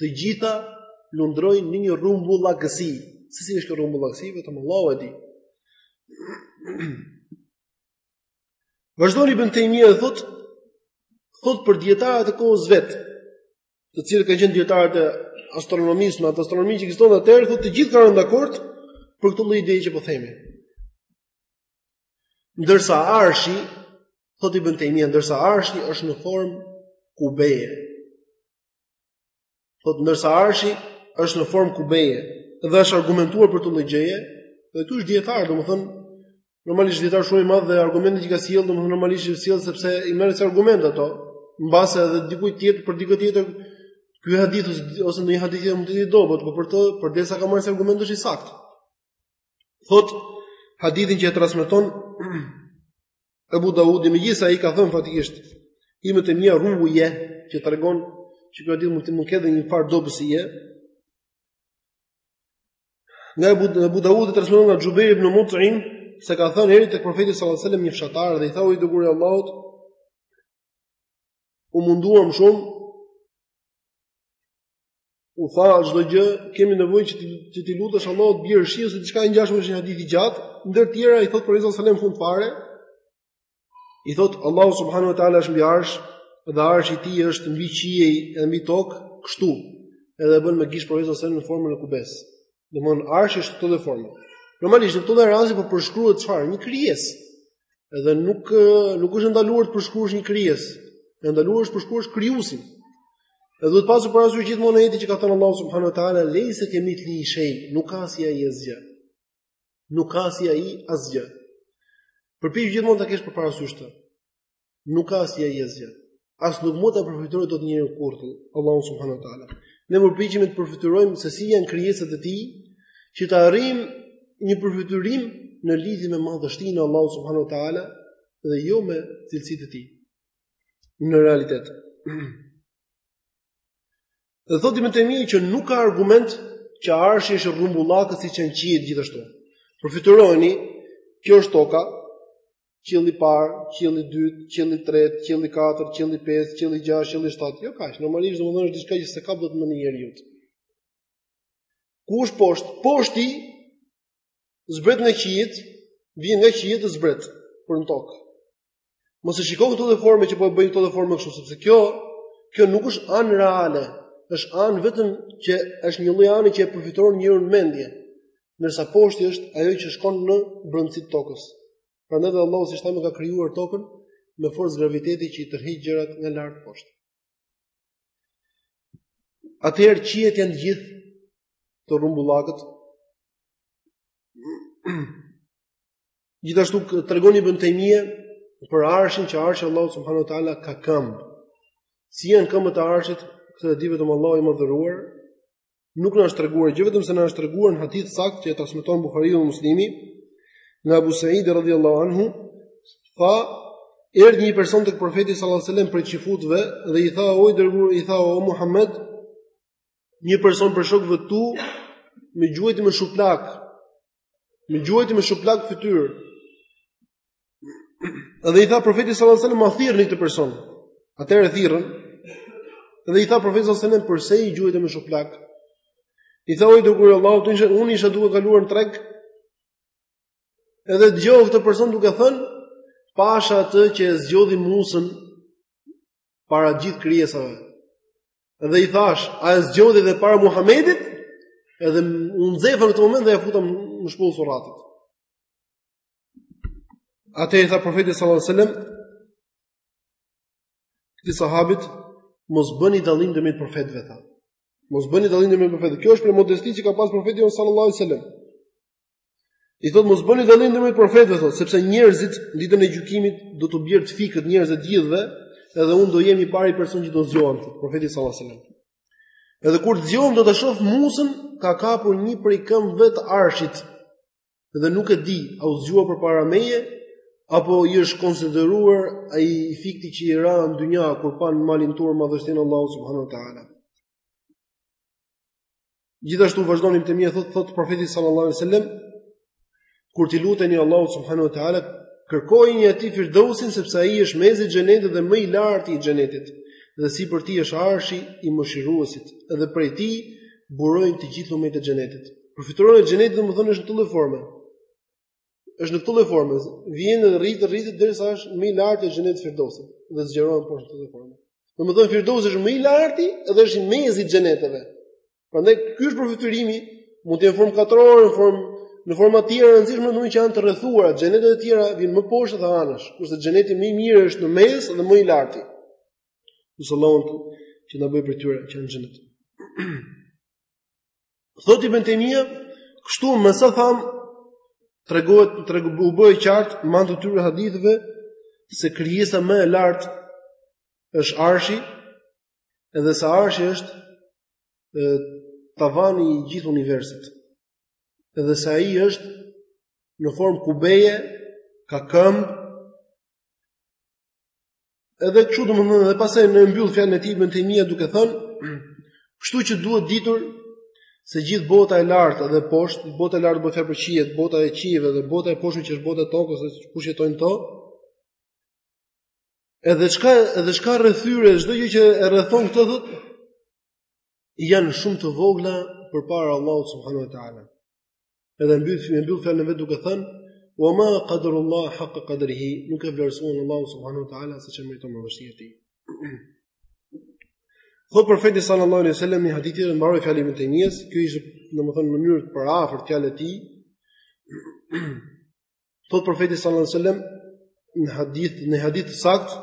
Të gjitha lundrojnë në një rrumbullakësi. Se si është rrumbullakësi, vetëm Allahu e di. Vazhdon Ibn Tejmije thot thot për dietarët e kohës vet, të cilët kanë qenë dietarët e astronomisë, me astronominë që ekzistonte atëherë, thot të gjithë kanë rënë dakord për këtë lloj ideje që po themi. Ndërsa Arshi, thot Ibn Tejmije, ndërsa Arshi është në formë kubeje. Thot ndërsa arshi është në formë kubeje dhe është argumentuar për këtë lloj gjëje, dhe ky është dietar, domethënë normalisht dietar shumë i madh dhe argumentet që ka sjellë domethënë normalisht i sjell sepse i merr si argument ato, mbase edhe dikujt tjetër për dikë tjetër ky hadith ose ndonjë hadith tjetër mund të jetë i dobët, por për të përderisa e ka marrë si argument është i saktë. Thot hadithin që e transmeton Abu Daudi megjithëse ai ka thënë faktikisht Ibn Tejmije rruije që tregon që ky hadith mund të mund të ketë një farë dobësie. Nga Abu, Abu Daudi transmeton nga Xhubejr ibn Mut'im se ka thënë erdhi tek profeti sallallahu alajhi wasallam një fshatar dhe i tha o i dërguari i Allahut u munduam shumë u tha çdo gjë, kemi nevojë që ti t'i lutesh Allahut të bjerë shi ose diçka e ngjashme është një hadith i gjatë, ndër të tjera i thot profeti sallallahu alajhi wasallam fund fare. I thot Allahu subhanahu wa taala është mbi arsh dhe arshi i tij është mbi qiej e mbi tokë, kështu. Edhe e bën me gish profeti sallallahu alajhi wasallam në formën e kubes. Domthon arshi është këtë lloj forme. Normalisht në këtë rast po përshkruhet çfarë? Një krijes. Edhe nuk nuk është e ndaluar të përshkruash një krijes. E ndaluar është të përshkruash krijuesin. Dhe duhet pasur parasysh gjithmonë ajeti që ka thënë Allahu subhanahu wa taala leysa kemithlihi shay, nuk ka si ai asgjë. Nuk ka si ai asgjë. Përpiqu gjithmonë ta kesh për parasysh këtë. Nuk ka si ai asgjë. As nuk mund ta përfytyrojë dot njeriu kurrë Allahun subhanahu wa taala. Ne përpiqemi të përfytyrojmë se si janë krijesat e tij, që të arrijmë një përfytyrim në lidhje me madhështinë e Allahut subhanahu wa taala dhe jo me cilësitë e tij. Në realitet. Dhe thotë Ibn Tejmije që nuk ka argument që arshi është i rrumbullakët siç janë qiejt gjithashtu. Përfytyrojni, kjo është toka, qielli i parë, qielli i dytë, qielli i tretë, qielli i katërt, qielli i pestë, qielli i gjashtë, qielli i shtatë, jo kaq, normalisht domethënë është diçka që s'e kap dot mendja e njeriut. Ku është poshtë? Poshti, Zbret nga qiejt, vjen nga qiejt e zbret për në tokë. Mos e shikoni këtë lloj forme që po e bëj në këtë lloj forme kështu, sepse kjo kjo nuk është anë reale, është anë vetëm që është një lloj ane që e përfytyron njeriu në mendje, ndërsa poshti është ajo që shkon në brendësi të tokës. Prandaj dhe Allahu siç thamë e ka krijuar tokën me forcë graviteti që i tërheq gjërat nga lart poshtë. Atëherë qiejt janë të gjithë të rrumbullakët. Gjithashtu tregon Ibn Taymije për arshin që arshi i Allahut subhanahu wa taala ka këmbë. Si janë këmbët e arshit, këtë e di vetëm Allahu i madhëruar. nuk na është treguar gjë vetëm se na është treguar në hadith të saktë që e transmeton Buhariu dhe Muslimi nga Abu Sa'id radhiyallahu anhu tha erdhi një person tek profeti sallallahu alajhi wasallam prej çifutëve dhe i tha o i dërguar i tha o Muhammed një person prej shokëve tu më gjuajti me shuplakë Më gjuajti me shuplakë në fytyrë. Dhe i tha profeti sallallahu alajhi wasallam, "Ma thirrni këtë person." Atëherë e thirrën. Dhe i tha profeti sallallahu alajhi wasallam, "Përse e gjuajte me shuplakë?" I tha, "O i dërguari i Allahut, isha unë isha duke kaluar në treg." Edhe dëgjova këtë person duke thënë, "Pasha atë që e zgjodhi Musën para gjithë krijesave. Dhe i thashë, a e zgjodhi dhe para Muhamedit? Edhe u nxefa në këtë moment dhe ia futa një shpullë surratit. Atëherë i tha profeti sallallahu alaihi wasallam, këtij sahabit, mos bëni dallim ndërmjet profetëve tha. Mos bëni dallim ndërmjet profetëve. Kjo është prej modestisë që ka pas profeti sallallahu alaihi wasallam. I thotë mos bëni dallim ndërmjet profetëve thotë, sepse njerëzit ditën e gjykimit do t'u bjerë të fikët njerëzve të gjithëve, edhe unë do jem i pari person që do zgjohem, thotë profeti sallallahu alajhi wasallam. Edhe kur të zgjohem do ta shoh Musën ka kapur një prej këmbëve të arshit. Dhe nuk e di, a u zgjua përpara meje apo i është konsideruar ai të fikti që i ra në dynja kur pa në malin tur madhështinë e Allahut subhanahu wa taala. Gjithashtu vazhdon Ibn Temia thotë thot profeti sallallahu alaihi wasallam kur t'i luteni Allahut subhanahu wa taala kërkojini atij firdausin sepse ai është mesi i xhenetit dhe më i larti i xhenetit dhe sipër tij është arshi i mëshiruesit dhe prej tij burojnë të gjithë lumenjtë e xhenetit. Përfytyroni xhenetin domethënë është në këtë lloj forme. është në këtë lloj forme, vjen rritet, rritet derisa është më i larti i xhenetit Firdosi dhe zgjerohet poshtë në këtë formë. Domethënë Firdosi është më i larti dhe është në mes të xheneteve. Prandaj ky është përfytyrimi, mund të jetë në formë katrore, në formë në forma të tjera rëndësishme ndonjë që janë të rrethuara, xhenetet e tjera vijnë më poshtë dhe anash, kurse xheneti më i mirë është në mes dhe më i lartë. Lus Allahun që na bëjë prej atyre që janë në xhenet. Thotë Ibn Tejmija, kështu me sa thamë, tregohet, tregohet, u bë e qartë, me anë të këtyre haditheve, se krijesa më e lartë është arshi, edhe se arshi është e, tavani i gjithë universit, edhe se ai është në formë kubeje, ka këmbë, Edhe kështu domethënë edhe pastaj na e mbyll fjalën e tij Ibn Tejmija duke thënë, kështu që duhet ditur se gjithë bota e lartë dhe poshtë, bota e lartë bëhet fjalë për qiejt, bota e qiejve dhe bota e poshtme që është bota e tokës dhe kush jeton në këto. Edhe çka edhe çka rreth tyre, çdo gjë që e rrethon këto thotë janë shumë të vogla përpara Allahut subhanuhu teala. Edhe mbyll e mbyll fjalën vetë duke thënë wa ma qadarullaha haqqa qadrihi, nuk e vlerësuan Allahun subhanahu wa taala siç e meriton madhështia e tij. Thotë profeti sallallahu alaihi wasallam në hadith, mbaroi fjala e Ibn Tejmijes, kjo ishte domethënë në mënyrë pak përafërt fjala e tij. Thotë profeti sallallahu alaihi wasallam në hadith në hadith të saktë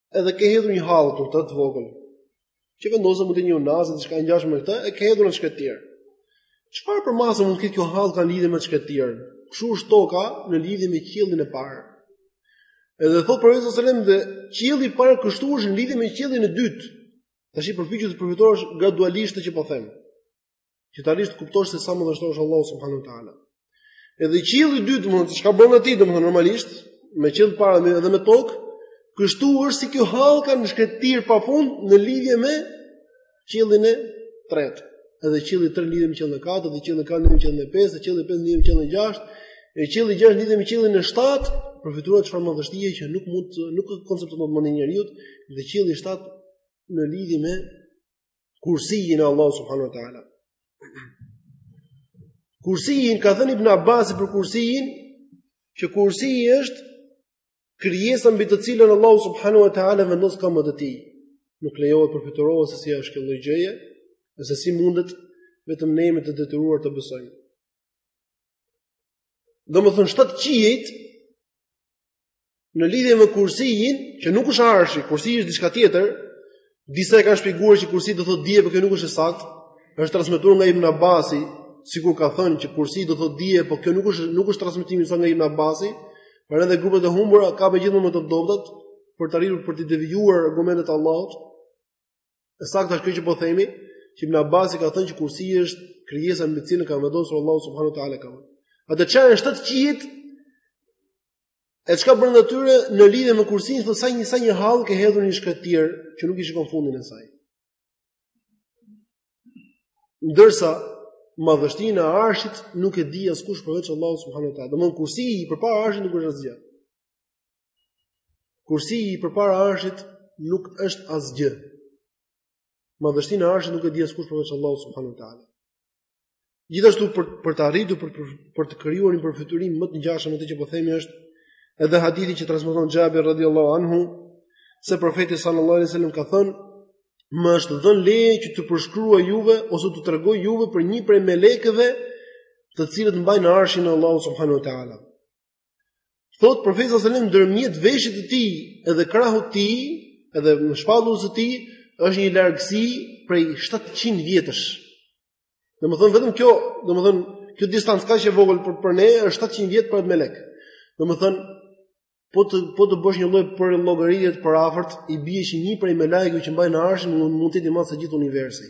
edhe ke hedhur një hallkë të vogël. Që vendoset, mund të jetë një unazë diçka e ngjashme me këtë, e ke hedhur në atë shkretëtirë. Çfarë përmase mund të ketë kjo hallkë në lidhje me shkretëtirën? Kshu është toka në lidhje me qiellin e parë. Edhe thot profeti sallallahu alajhi wasallam edhe qielli i parë kështu është në lidhje me qiellin e dytë. Tashi përpiqu ta përfytyrosh gradualisht këtë që po them. Që të arrish të kuptosh se sa madhështor është Allahu subhanahu wa taala. Edhe qielli i dytë, domethënë, çka brenda tij domethënë normalisht, me qiell të parë edhe me tokë, kështu është si kjo hallka në shkretëtirë pa fund në lidhje me qiellin e tretë. Edhe qielli i tretë në lidhje me qiellin e katërt, dhe qielli i katërt në lidhje me qiellin e pestë, dhe qielli i pestë në lidhje me qiellin e gjashtë, dhe qielli i gjashtë në lidhje me qiellin e shtatë, përfytyro çfarë madhështie që nuk mund nuk e koncepton mendja e njeriut, dhe qielli i shtatë në lidhje me Kursijin e Allahut subhanahu wa taala. Kursijin ka thënë Ibn Abbasi për kursijin që kursi është krijesa mbi të cilën Allahu subhanahu wa taala vendos këmbët e tij. Nuk lejohet të përfytyrohet se si është kjo lloj gjëje, e se si mundet vetëm ne jemi të detyruar të besojmë. Domethënë shtatë qiejt në lidhje me kursijin, që nuk është arshi, kursi është diçka tjetër, disa e kanë shpjeguar që kursi do thotë dije, por kjo nuk është e saktë. Është transmetuar nga Ibn Abbasi, sikur ka thënë që kursi do thotë dije, por kjo nuk është nuk është transmetim i saktë nga Ibn Abbasi, por edhe grupet e humbura kapen gjithmonë me të dobëtat për të arritur për t'i devijuar argumentet e Allahut. E saktë është kjo që po themi, që Ibn Abbasi ka thënë që kursi është krijesa mbi të cilën ka vendosur Allahu subhanahu wa taala këmbët. E tash që të shtatë qiejt E çka brenda tyre në lidhje me kursijin, thotë sa një sa një hallkë e hedhur në një shkretëtirë që nuk i shikon fundin e saj. Ndërsa madhështinë e arshit nuk e di askush përveç Allahut subhanuhu teala. Domthon kursi përpara arshit nuk është asgjë. Kursi përpara arshit nuk është asgjë. Madhështinë e arshit nuk e di askush përveç Allahut subhanuhu te ala. Gjithashtu për për ta arritur për për të krijuar një përfytyrim më të ngjashëm me atë që po themi është edhe hadithi që transmeton Xhabir radhiyallahu anhu se profeti sallallahu alaihi wasallam ka thënë më është dhënë leje që t'u përshkruaj juve ose t'u tregoj juve për një prej melekëve të cilët mbajnë arshin e Allahut subhanuhu te ala. Thotë profeti sallallahu alajhi wasallam ndërmjet veshit të tij edhe krahut të tij, edhe në shpatull të tij është një largësi prej 700 vjetësh. Domethënë vetëm kjo, domethënë kjo distancë kaq e vogël për për ne është 700 vjet për atë melek. Domethënë po të po të bësh një lloj përllogaritje të përafërt, i bie që një prej melekëve që mbajnë arshin mund të jetë masa e gjithë universi.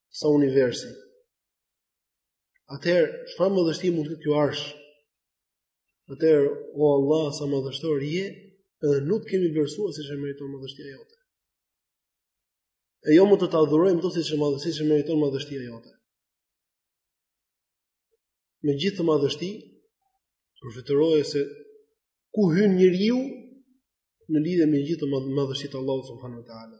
sa universi. Atëherë, çfarë madhështie mund të ketë ky arsh? Atëherë, o Allah, sa madhështor je, edhe nuk të kemi vlerësuar siç e meriton madhështia jote. E jo më të të adhurojmë ty siç e madhë, siç e meriton madhështia jote. Me gjithë atë madhështi, përfytyroje se ku hyn njeriu në lidhe me gjithë të madhështi të Allahut subhanahu wa ta'ala.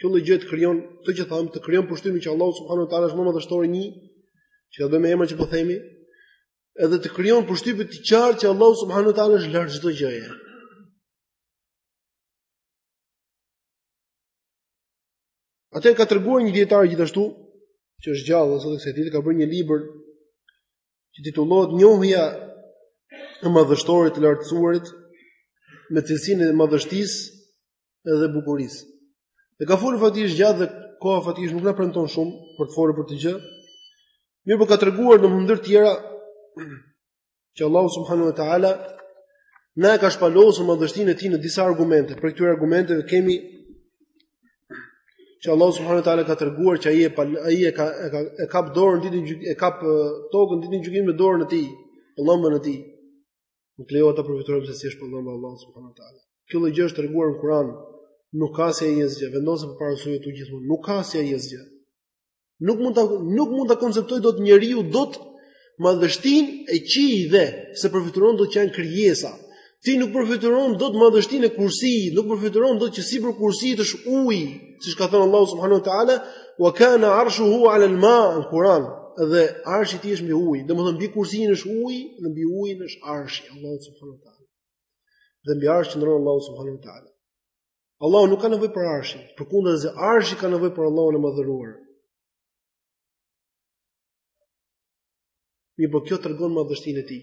Kjo lloj gjë të krijon, këtë që thamë, të krijon përshtypjen që Allahu subhanahu wa taala është më madhështori, një çdo lloj emër që po themi, edhe të krijon përshtypjen të qartë që Allahu subhanahu wa taala është lart çdo gjëje. Atë ka treguar një dijetar gjithashtu, që është gjallë sot e kësaj dite ka bërë një libër që titullohet Njohja e madhështorit të lartësuarit me cilësinë e madhështisë edhe bukurisë. Dhe ka folur faktikisht gjatë dhe koha faktikisht nuk na premton shumë për të folur për këtë gjë. Mirëpo ka treguar ndër të tjera që Allahu subhanahu wa taala na e ka shpalosur madhështinë e tij në disa argumente. Prej këtyre argumenteve kemi që Allahu subhanahu wa taala ka treguar që ai e ai e ka e ka e kap dorën ditën e kap tokën ditën e gjykimit me dorën e tij, pëllëmbën e tij. Nuk lejohet ta përfytyrojmë se si është pëllëmba e Allahut subhanahu wa taala. Kjo lloj gjë është treguar në Kur'an. Nuk ka si ai asgjë, vendose përpara syve tu gjithmonë. Nuk ka si ai asgjë. Nuk mund ta nuk mund ta konceptojë dot njeriu dot madhështinë e qiejve, s'e përfytyron dot që janë krijesa. Ti nuk përfytyron dot madhështinë e kursit, nuk përfytyron dot që sipër kursit është ujë. Siç ka thënë Allahu subhanahu wa taala, "Wa kana 'arshuhu 'ala al-ma'", në Kur'an, dhe arshi i tij është mbi ujë. Domethënë mbi kursin është uji, dhe mbi ujin është arshi i Allahut subhanahu wa taala. Dhe mbi arshin qëndron Allahu subhanahu wa taala. Allahu nuk ka nevojë për arshin, përkundrazi arshi ka nevojë për Allahun e madhëruar. Mirëpo kjo tregon madhështinë e tij.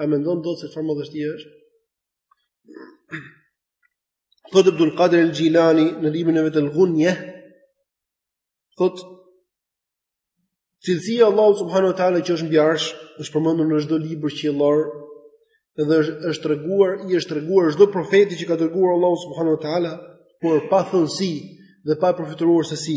A mendon dot se çfarë madhështie është? Thotë Abdul Qadir al-Jilani në librin e vet al-Ghunya thotë Cilësia e Allahut subhanahu wa taala që është mbi arsh, është përmendur në çdo libër qiellor dhe është treguar, i është treguar çdo profeti që ka dërguar Allahu subhanahu wa taala, por pa thënë si dhe pa përfytyruar se si.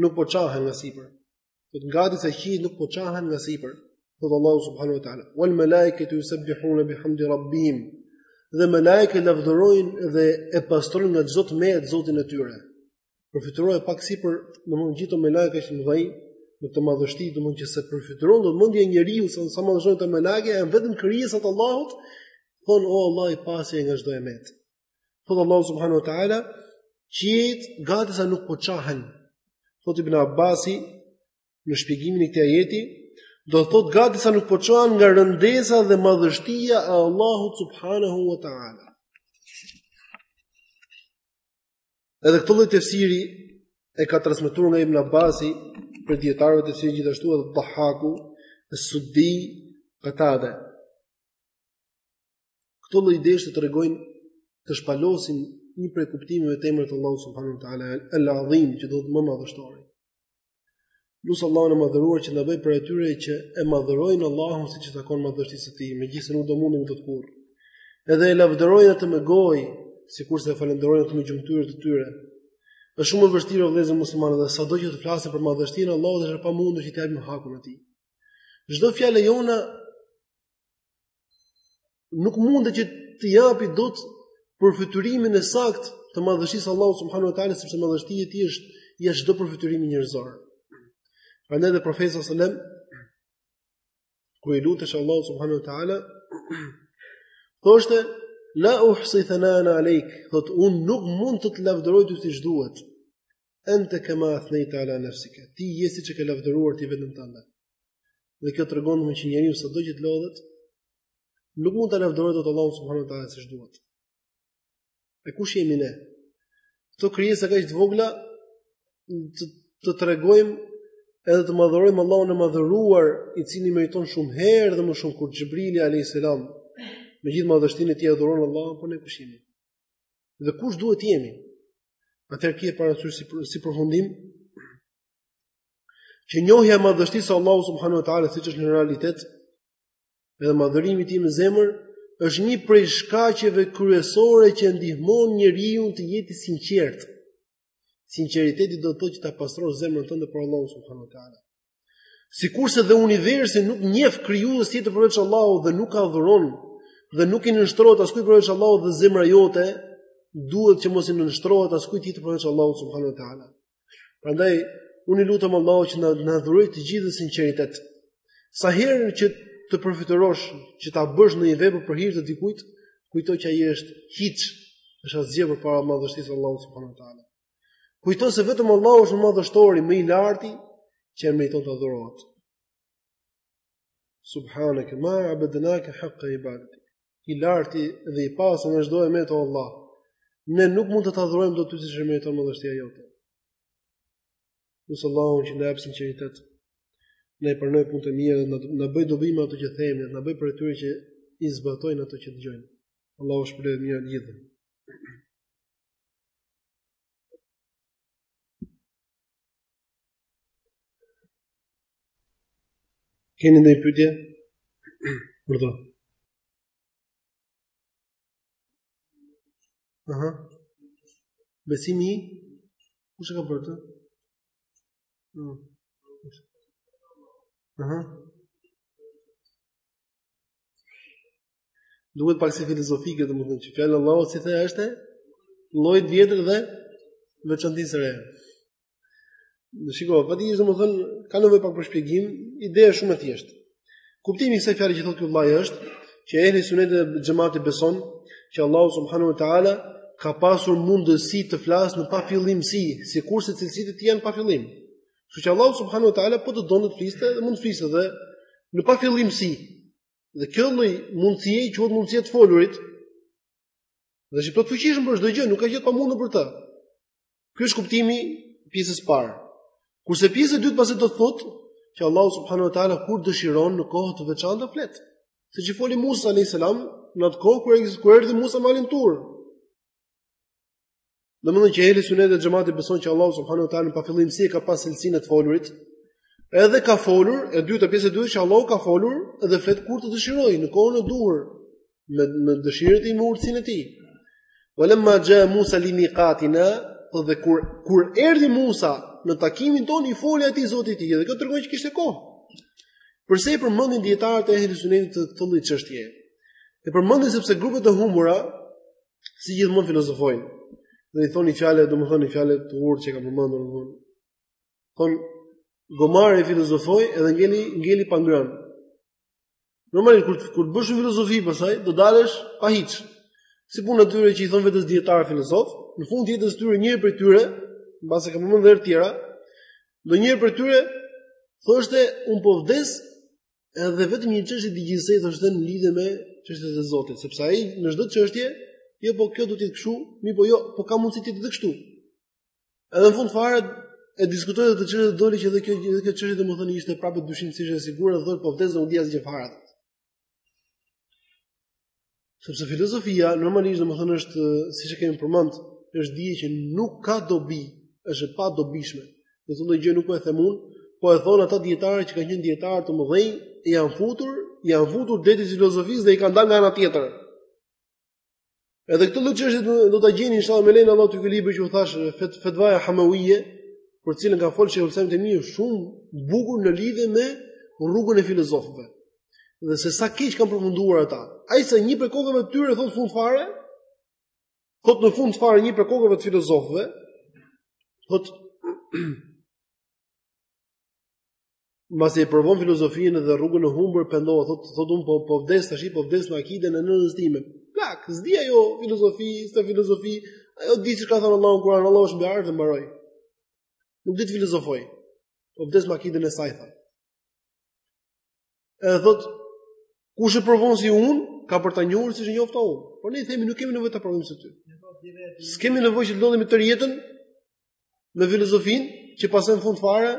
nuk po çahen nga sipër. Pra gati sa qiejt nuk po çahen nga sipër. Thotë Allahu subhanahu wa taala. Wal malaikatu yusabbihuna bihamdi rabbihim. Dhe malaikët lavdërojnë dhe e pastrojnë nga çdo të metë Zotin e tyre. Përfytyroji pak sipër, domthonë gjithë melaikat që të mëdhenj, me atë madhështi, domthonë që s'e përfytyron dot mendja e njeriut se sa madhështi melaikat janë vetëm krijesat e Allahut, thonë o Allah i pastër nga çdo e Thotë Allahu subhanahu wa taala, "Qiejt gati sa nuk po çahen." Thotë Ibn Abbasi në shpjegimin e këtij ajeti, do të thotë gati sa nuk po çahen nga rëndesa dhe madhështia e Allahut subhanahu wa taala. Edhe këtë lloj tefsiri e ka transmetuar nga Ibn Abbasi prej dijetarëve të tefsirit gjithashtu edhe Dhahaku, Suddi, Qatada. Këto lloj idesh, të tregojnë të shpalosin një prej kuptimeve të emrit të Allahut subhanahu wa taala al-azim që do të thotë madhështori. Lus Allahun e madhëruar që na bëjë prej atyre që e madhërojnë Allahun siç i takon madhështisë së tij, megjithëse nuk do mundin dot kurrë. Edhe e lavdërojnë atë me gojë, sikurse e falënderojnë atë me gjymtyrët e tyre. Është shumë e vështirë o vëllezër muslimanë dhe sado që të flasim për madhështinë e Allahut është e pamundur që t'i japim hakun atij. Çdo fjalë e jona nuk mundet që të japi dot përfytyrimin e saktë të madhështisë së Allahut subhanahu wa taala sepse madhështia e tij është jashtë çdo përfytyrimi njerëzor. Prandaj dhe profeti sallallahu alajhi wasallam kur i luteshe Allahut subhanahu wa taala thoshte la uhsi thanan alejk thotë unë nuk mund të të lavdëroj ty siç duhet Ente kema athnejta ala nefsike. Ti je siç ke lavdëruar ti veten tënde. Dhe kjo tregon më që njeriu sado që të lodhet, nuk mund ta lavdërojë dot Allahun subhanu ta'ala siç duhet. E kush jemi ne? Këto krijesa kaq të vogla të, të tregojmë edhe të madhërojmë Allahun e madhëruar, i cili meriton shumë herë dhe më shumë kur Xhibrili alayhis salam me gjithë madhështinë e tij adhuron Allahun, po ne kush jemi? dhe kush duhet të jemi. Atëherë kije parasysh si, si përfundim, që njohja e madhështisë së Allahut subhanahu wa taala siç është në realitet, edhe madhërimi i tij në zemër është një prej shkaqeve kryesore që e ndihmon njeriu të jetë i sinqertë. Sinqeriteti do të thotë që ta pastrosh zemrën tënde për Allahun subhanuhu te ala. Sikurse dhe universi nuk njeh krijues tjetër përveç Allahut dhe nuk adhuron dhe nuk i nënshtrohet askujt përveç Allahut dhe zemra jote duhet që mos i nënshtrohet askujt tjetër përveç Allahut subhanuhu te ala. Prandaj unë i lutem Allahut që na dhurojë të gjithëve sinqeritet Sa herë që të përfytyrosh që ta bësh një vepër për hir të dikujt, kujto që ai është hiç, është asgjë përpara madhështisë së Allahut subhanuhu teala. Kujto se vetëm Allahu është më madhështori, më i larti që e meriton të adhurohet. Subhanaka ma abadnaka haqqa ibadatik. I larti dhe i pasur është doja me të Allah. Ne nuk mund të të adhurojmë dot ty siç e meriton madhështia jote. Lus Allahun që na japë sinqeritet, na i pranojë punët e mira, na, na bëjë dobi me ato që themi, na bëjë prej tyre që i zbatojnë ato që dëgjojnë. Allahu është për të mirë gjithë. Keni ndonjë pyetje? Urdhëro. Aha. Besimi i kush e ka bërë të? Mm. Aha. Duket pak si filozofike, domethënë, që fjala e Allahut, si the është e, llojit vjetër dhe veçantisë e re. Në shiko, pa dijes domethën ka nevojë pak për shpjegim, ideja është shumë e thjeshtë. Kuptimi i kësaj fjale që thotë ky vllai është që ehli sunet dhe xhamati beson që Allahu subhanahu wa taala ka pasur mundësi të flasë në pafillimësi, sikurse cilësitë e tij janë pa fillim. Kështu që Allahu subhanahu wa taala po të donte të fliste, dhe mund të fliste dhe në pafillimësi. Dhe kjo lloj mundësie që quhet mundësia e të folurit, dhe është i plotfuqishëm për çdo gjë, nuk ka gjë të pamundur për të. Ky është kuptimi i pjesës së parë. Kurse pjesa e dytë pasi do të thotë që Allahu subhanahu wa taala kur dëshiron në kohë të veçanta flet. Siç i foli Musas alayhis salam në atë kohë kur kur erdhi Musa në Malin Tur. Domethënë që Ehli Sunnet dhe Xhamati beson që Allahu subhanahu wa taala në pafillimësi e ka pas cilësinë e të folurit, edhe ka folur, e dyta pjesë e dytë që Allahu ka folur dhe flet kur të dëshirojë, në kohën e duhur, me me dëshirën e tij, me urtësinë e tij. Walamma xha Musa limiqatina, dhe kur kur erdhi Musa në takimin tonë i foli atij Zoti i tij dhe kjo tregon që kishte kohë. Përse i përmendin dietarët e Ehli Sunnetit këtë lloj çështje? E përmendin sepse grupet e humbura si gjithmonë filozofojnë. Dhe i thon një fjalë, domethënë fjalë të urtë që ka përmendur domethënë. Thon gomari i filozofoi edhe ngeli ngeli pa ngrën. Normalisht kur kur bësh një filozofi pastaj do dalësh pa hiç. Si puna tyre që i thon vetes dietar filozof, në fund të jetës tyre një prej tyre, mbase ka përmendur edhe të tjera, po një prej tyre thoshte un po vdes edhe vetëm një çështje di gjë, thoshte, në lidhje me çështjet e Zotit, sepse ai në çdo çështje, jo po kjo duhet të jetë kështu, mirëpo jo, po ka mundësi të jetë kështu. Edhe në fund fare e diskutoi atë çështje dhe doli që edhe kjo edhe kjo çështje domethënë ishte prapë dyshim, s'ishte e sigurt, thotë po vdes dhe s'di asgjë fare. Sepse filozofia normalisht domethënë është siç e kemi përmend, është dije që nuk ka dobi, është e padobishme. Këtë gjë nuk po e them unë, po e thon ata dietarë që kanë qenë dietarë të mëdhenj, i janë futur, i janë futur detit të filozofisë dhe i kanë dalë nga ana tjetër. Edhe këtë lloj çështje do ta gjeni inshallah me lejen e Allahut te ky libër që u thash fet, Fetvaja Hamawije, për të cilën ka folur Sheikhul Islam Ibn Tejmije shumë bukur në lidhje me rrugën e filozofëve. dhe se sa keq kanë përfunduar ata. Aq sa një prej kokave të tyre thot fund fare, thot në fund fare një prej kokave të filozofëve, thot Mbasi e provon filozofinë dhe rrugën e humbur pendohet, thot thot un po po vdes tash, po vdes në akiden e nënës time plakë, s'di ajo filozofi, s'di filozofi, ajo di çka thon Allahu në Kur'an, Allahu është mbi Arsh dhe mbaroi. Nuk di të filozofoj. Po vdes në akiden e saj thot. Edhe thot, kush e provon si unë, ka për ta njohur siç e njofta unë. Por ne i themi nuk kemi nevojë ta provojmë si ty. S'kemi nevojë që të lodhemi tërë jetën me filozofinë që pastaj në fund fare,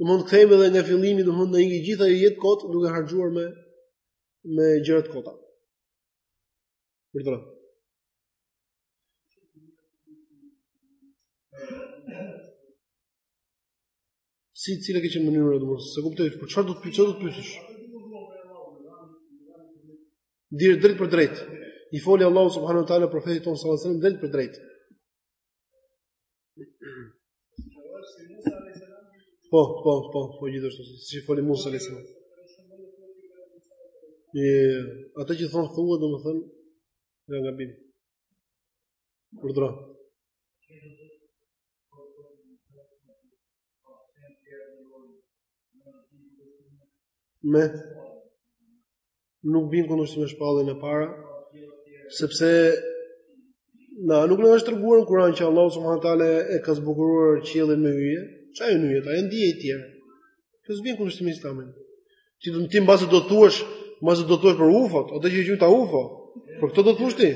domethënë të kthehemi edhe nga fillimi, domethënë të ikë gjithë ajo jetë kot duke harxhuar me me gjëra të kota. Për të Si cila ka qenë mënyra e duhet? S'e kuptoj, por çfarë do të çfarë do të pyesësh? Dire drejt për drejt. I foli Allahu subhanahu wa taala profetit ton sallallahu alaihi wasallam drejt për drejt. Po, po, po, po gjithashtu si i foli Musa alaihi salam. E ata që thon thua domethën janë gabim. Urdhro. Me nuk bie në kundërshtim me shpalljen e para, sepse na nuk na është treguar në Kur'an që Allahu subhanahu wa taala e ka zbukuruar qiellin me yje, ça janë yjet Ai e di e tjerë. Kjo s'bie në kundërshtim me islamin. Ti do të ti mbase do të thuash, mos do të thuash për UFO, ato që quhen UFO. Për këtë do të thosh ti.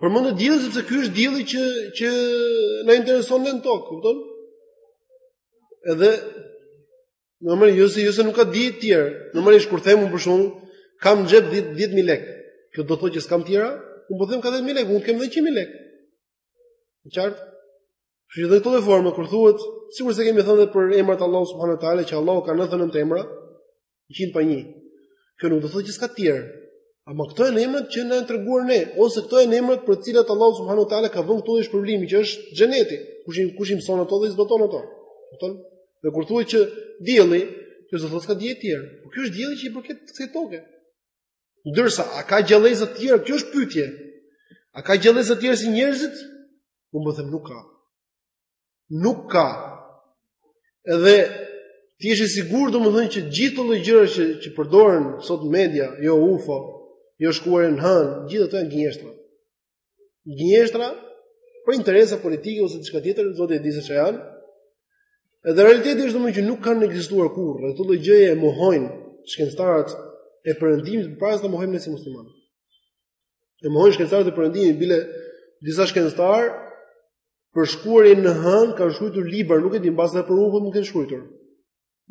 Përmendet dielli sepse ky është dielli që që na intereson në tokë, kupton? Edhe normalisht jo se jo se nuk ka diej të tjerë. Normalisht kur them unë për shembull kam në xhep 10 10000 lekë. Kjo do të thotë që s'kam të tjera? Unë po them ka 10000 lekë, mund të kem edhe 100000 lekë. E qartë? Kështu që dhe në këtë formë, kur thuhet, sikurse e kemi thënë dhe për emrat e Allahut subhanahu wa taala, që Allahu ka 99 emra, njëqind pa një. Kjo nuk do të thotë që s'ka të tjerë. Ama këto janë emrat që na janë treguar ne, ose këto janë emrat për të cilat Allahu subhanahu wa taala ka vënë këtë lloj shpërblimi, që është xheneti, kush i, kush i mëson ato dhe i zbaton ato. Kupton? Dhe kur thuhet që dielli, kjo s'do të thotë s'ka diej të tjerë. Po ky është dielli që i përket kësaj toke. Ndërsa, a ka gjallesa të tjera? Kjo është pyetje. A ka gjallesa të tjera si njerëzit? Unë po them nuk ka. Nuk ka. Edhe të jesh i sigurt domethënë që gjithë këto lloj gjëra që që përdorin sot media, jo UFO, jo shkuarja në hënë, gjithë ato janë gënjeshtra. gënjeshtra për interesa politike ose diçka tjetër, zoti e di se çfarë janë. Edhe realiteti është domethënë që nuk kanë ekzistuar kurrë, dhe këtë lloj gjëje e mohojnë shkencëtarët e perëndimit përpara se ta mohojmë ne si muslimanë. E mohojnë shkencëtarët e perëndimit, bile disa shkencëtarë për shkuarjen në hënë kanë shkruar libra, nuk e di mbase për UFO mund të kenë shkruar.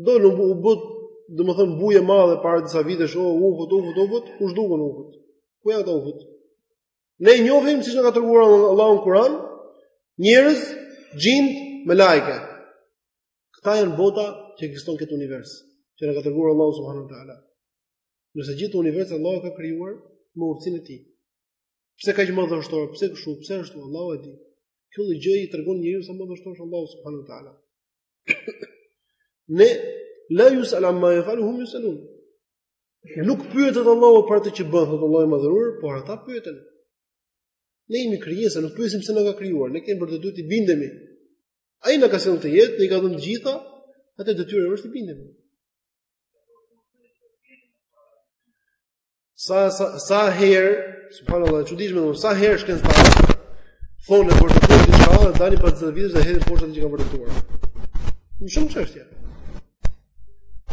Dhe u bë, domethënë, bujë e madhe para disa vitesh, o, oh, ufot, ufot, ufot, ku u zhdukën ufot? Ku janë këta ufot? Ne njofim, siç na ka treguar Allahu në Kuran, njerëz, xhinde, melaike. Këta janë bota që ekziston në këtë univers, që na ka treguar Allahu subhanahu wa taala. Ndërsa gjithë këtë univers Allahu e ka krijuar me urtësinë e tij. Pse kaq madhështor? Pse kështu? Pse ashtu? Allahu e di. Kjo gjë i tregon njeriut sa madhështor është Allahu subhanahu wa taala. Ne la yusal amma yafalu wa hum yusalun. Nuk pyetet Allahu për atë që bën, thotë Allahu i madhëruar, por ata pyeten. Ne jemi krijesa, nuk pyesim pse na ka krijuar, ne kemi për detyrë t'i bindemi. Ai na ka sjellë në këtë jetë, na i ka dhënë të gjitha, atij detyrë është t'i bindemi. Sa sa sa herë, subhanallahu, e çuditshme domethënë, sa herë shkencëtarët thonë vërtetuam diçka, dhe dalin pas disa vitesh dhe hedhin poshtë atë që kanë vërtetuar. Në shumë çështje.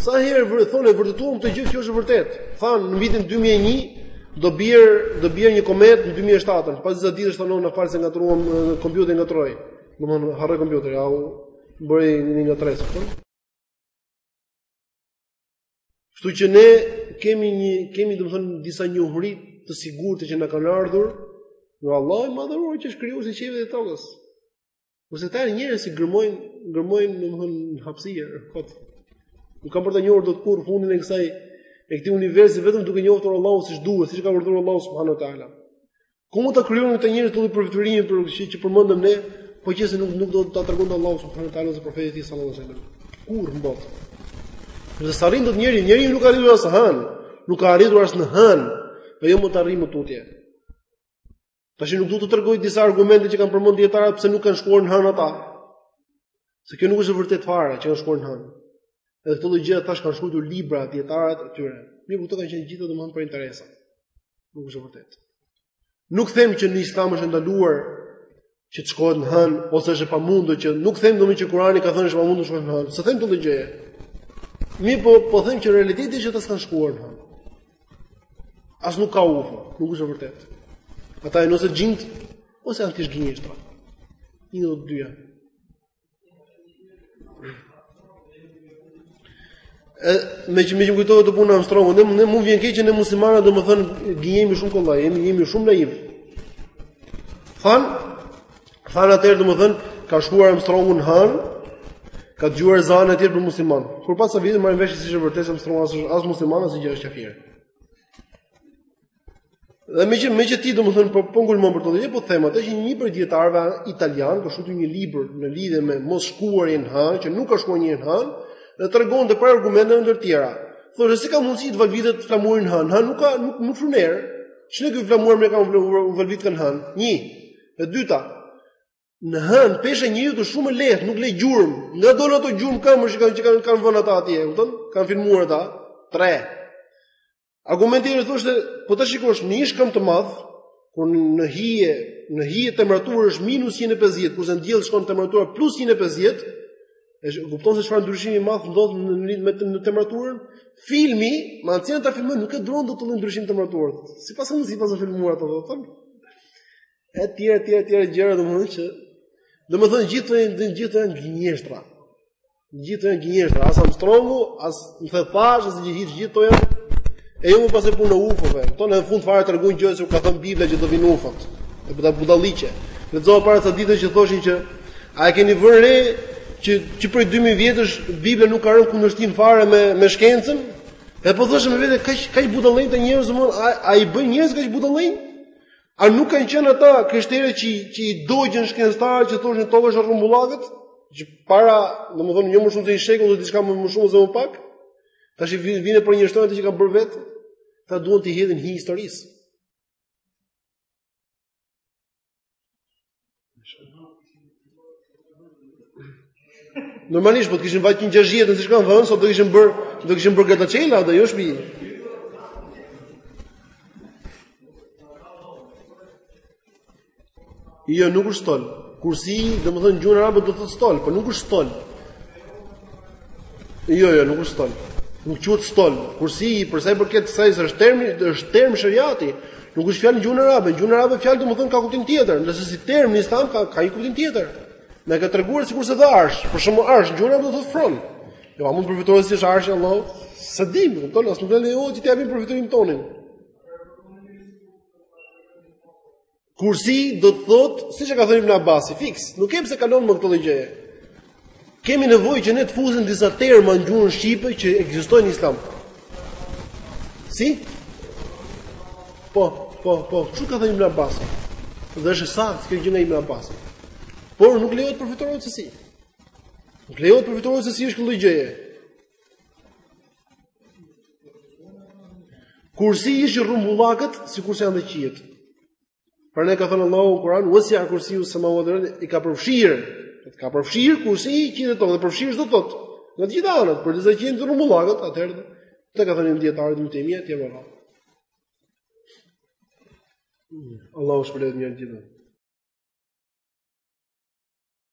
Sa herë vërë thonë e vërtetuam këtë gjë, kjo është e vërtetë. Thanë në vitin 2001 do bjer do bjer një komet në 2007, pas disa vitesh thonë na fal se ngatërruam, kompjuteri ngatërroi. Domthon harroi kompjuteri, ai bëri një ngatërresë. Kështu që ne kemi një kemi domethënë disa njohuri të sigurta që na kanë ardhur nga Allahu i madhëruar që është krijuesi i qiellit dhe tokës. Kurse këta njerëz që gërmojnë, gërmojnë domethënë në hapësirë, kot. Nuk kanë për të njohur dot kurrë fundin e kësaj e këtij universi vetëm duke njohur Allahun siç duhet, siç ka urdhëruar Allahu subhanuhu teala. Ku mund ta krijojnë këta njerëz atë lloj përfytyrimi për këtë që përmendëm ne, po qe se nuk nuk do ta tregonte Allahu subhanahu wa taala ose profeti i sallallahu alaihi wasallam. Kurrë në botë. Këtë s'e arrin dot njeriu, njeriu nuk ka arritur as han, nuk ka arritur as në han, po jo më të arrijë më tutje. Tashi nuk dua të tregoj disa argumente që kanë përmend dijetarët pse nuk kanë shkuar në han ata. Se kjo nuk është e vërtet fare që kanë shkuar në hënë. Edhe këto gjëra tash kanë shkruar libra dijetarët e tyre. Mirë, këto kanë qenë gjithë domthon për interesa. Nuk është e vërtet. Nuk them që në Islam është ndaluar që të shkohet në hënë ose është e pamundur që nuk them domthon që Kurani ka thënë është e pamundur të shkohet në hënë. S'e them këtë lloj gjëje. Mirëpo po them që realiteti është që ata s'kan shkuar në hënë. As nuk ka ufo, nuk është e vërtet. Ata janë ose xhind ose janë thjesht gënjeshtra. Një nga të dyja. meqë më kujtohet kjo punë e Armstrongut, ne ne mua më vjen keq që ne muslimanët domethën gënjehemi shumë kollaj, jemi jemi shumë naiv. Thanë thanë atëherë domethën ka shkuar Armstrongu në Han, ka dëgjuar ezanin atje, u bë musliman. Kur pas ca vite marrin vesh s'është e vërtet Armstrongu as as musliman as gjë, është kafir. Dhe meqë meqë ti domethën po po ngulmon për këtë, po them atë që një prej dijetarëve italianë ka shkruar një libër në lidhje me mosshkuarjen në Han, që nuk ka shkuar njeri në Han, dhe tregonte për argumente ndër të tjera. Thoshte si ka mundësi të valvitet flamuri në Han, në Han nuk ka nuk nuk fryn erë. Ç'ne ky flamur amerikan u valvitka në Han. Një. E dyta. Në Han pesha e njeriut është shumë lehtë, nuk le gjurmë. Nga dolën ato gjurmë këmbësh që kanë që kanë kanë vënë ata atje, domethon, kanë filmuar ata. 3. Argumenti, ai thoshte, po të shikosh në një shkëmb të madh, kur në hije, në hije temperatura është minus 150, kurse në diell shkon temperatura plus 150, e kupton se çfarë ndryshimi i madh ndodh në lidhje me, me temperaturën? Filmi, me anë të cilit ta filmojnë, nuk e duron dot atë lloj ndryshim temperature. Si paskan mundi pas filmuar ato, thonë. Etj, etj, etj gjëra domethënë që domethënë gjithë të gjithë janë gënjeshtra. Gjithë janë gënjeshtra, as Armstrongu, as më the pash, as gjithë gjithë gjithë to janë. E jo më pastaj puna e ufove. Kto në fund fare tregojnë gjoja se ka thënë Bibla që do vinë ufot. E buda budalliqe. Lexova para ca ditësh që thoshin që a e keni vënë re që që prej 2000 vjetësh Bibla nuk ka rënë në kundërshtim fare me me shkencën? E po thosha me vete kaq kaq budallënj këta njerëz, a, a i bën njerëz kaq budallënj? A nuk kanë qenë ata krishterë që që i dogjën shkencëtarë që thoshin toka është rrumbullakët? Që para, domethënë, jo më shumë se një shekull, ose diçka më më shumë ose më pak. Tash i vinë për një histori që kanë bërë vetë, ta duan të hedhin hi historisë. Normalisht po të kishin vajtë 160, siç kanë thënë, sot do kishin bër, do kishin bër grataçela, jo shpi. Jo, nuk është stol. Kursi, domethënë gjuhën arabe do të thotë stol, por nuk është stol. Jo, jo, nuk është stol. Nuk quhet stol. Kursi, për sa i përket kësaj është term, është term shariati. Nuk është fjalë gjuhës arabe. Gjuhën arabe fjala domethën ka kuptim tjetër, ndërsa si term në islam ka ka një kuptim tjetër. Na ka treguar sikurse dhe arsh, për shembull arsh gjuhën arabe do të thotë fron. Jo, a mund të përfytyrohet si arshi i Allahut? S'e dimë, kupton, as nuk lejohet që t'i japim përfytyrimin tonin. Kursi do të thotë, siç e ka thënë Ibn Abbas, fiks, nuk kemi pse kalojmë më këtë lloj gjëje. Kemi nevojë që ne të fusim disa terma në gjuhën shqipe që ekzistojnë në Islam. Si? Po, po, po, siç ka thënë Ibn Abbas? Dhe është saktë kjo gjë nga Ibn Abbas. Por nuk lejohet përfytyrohet se si. Nuk lejohet përfytyrohet se si është kjo lloj gjëje. Kursi është i rrumbullakët, sikurse janë dhe qiejt. Pra na ka thënë Allahu në Kur'an, "Wasia kursijuhu samawati" i ka përfshirë. Ka përfshirë kursiu qiejt e tokën, përfshirë çdo tot. Në të gjitha anët, pra të gjithë qiejt të rrumbullakët, atëherë e kanë thënë dijetarët më të mirë atje më radh. Allahu ju shpërbleftë gjithë.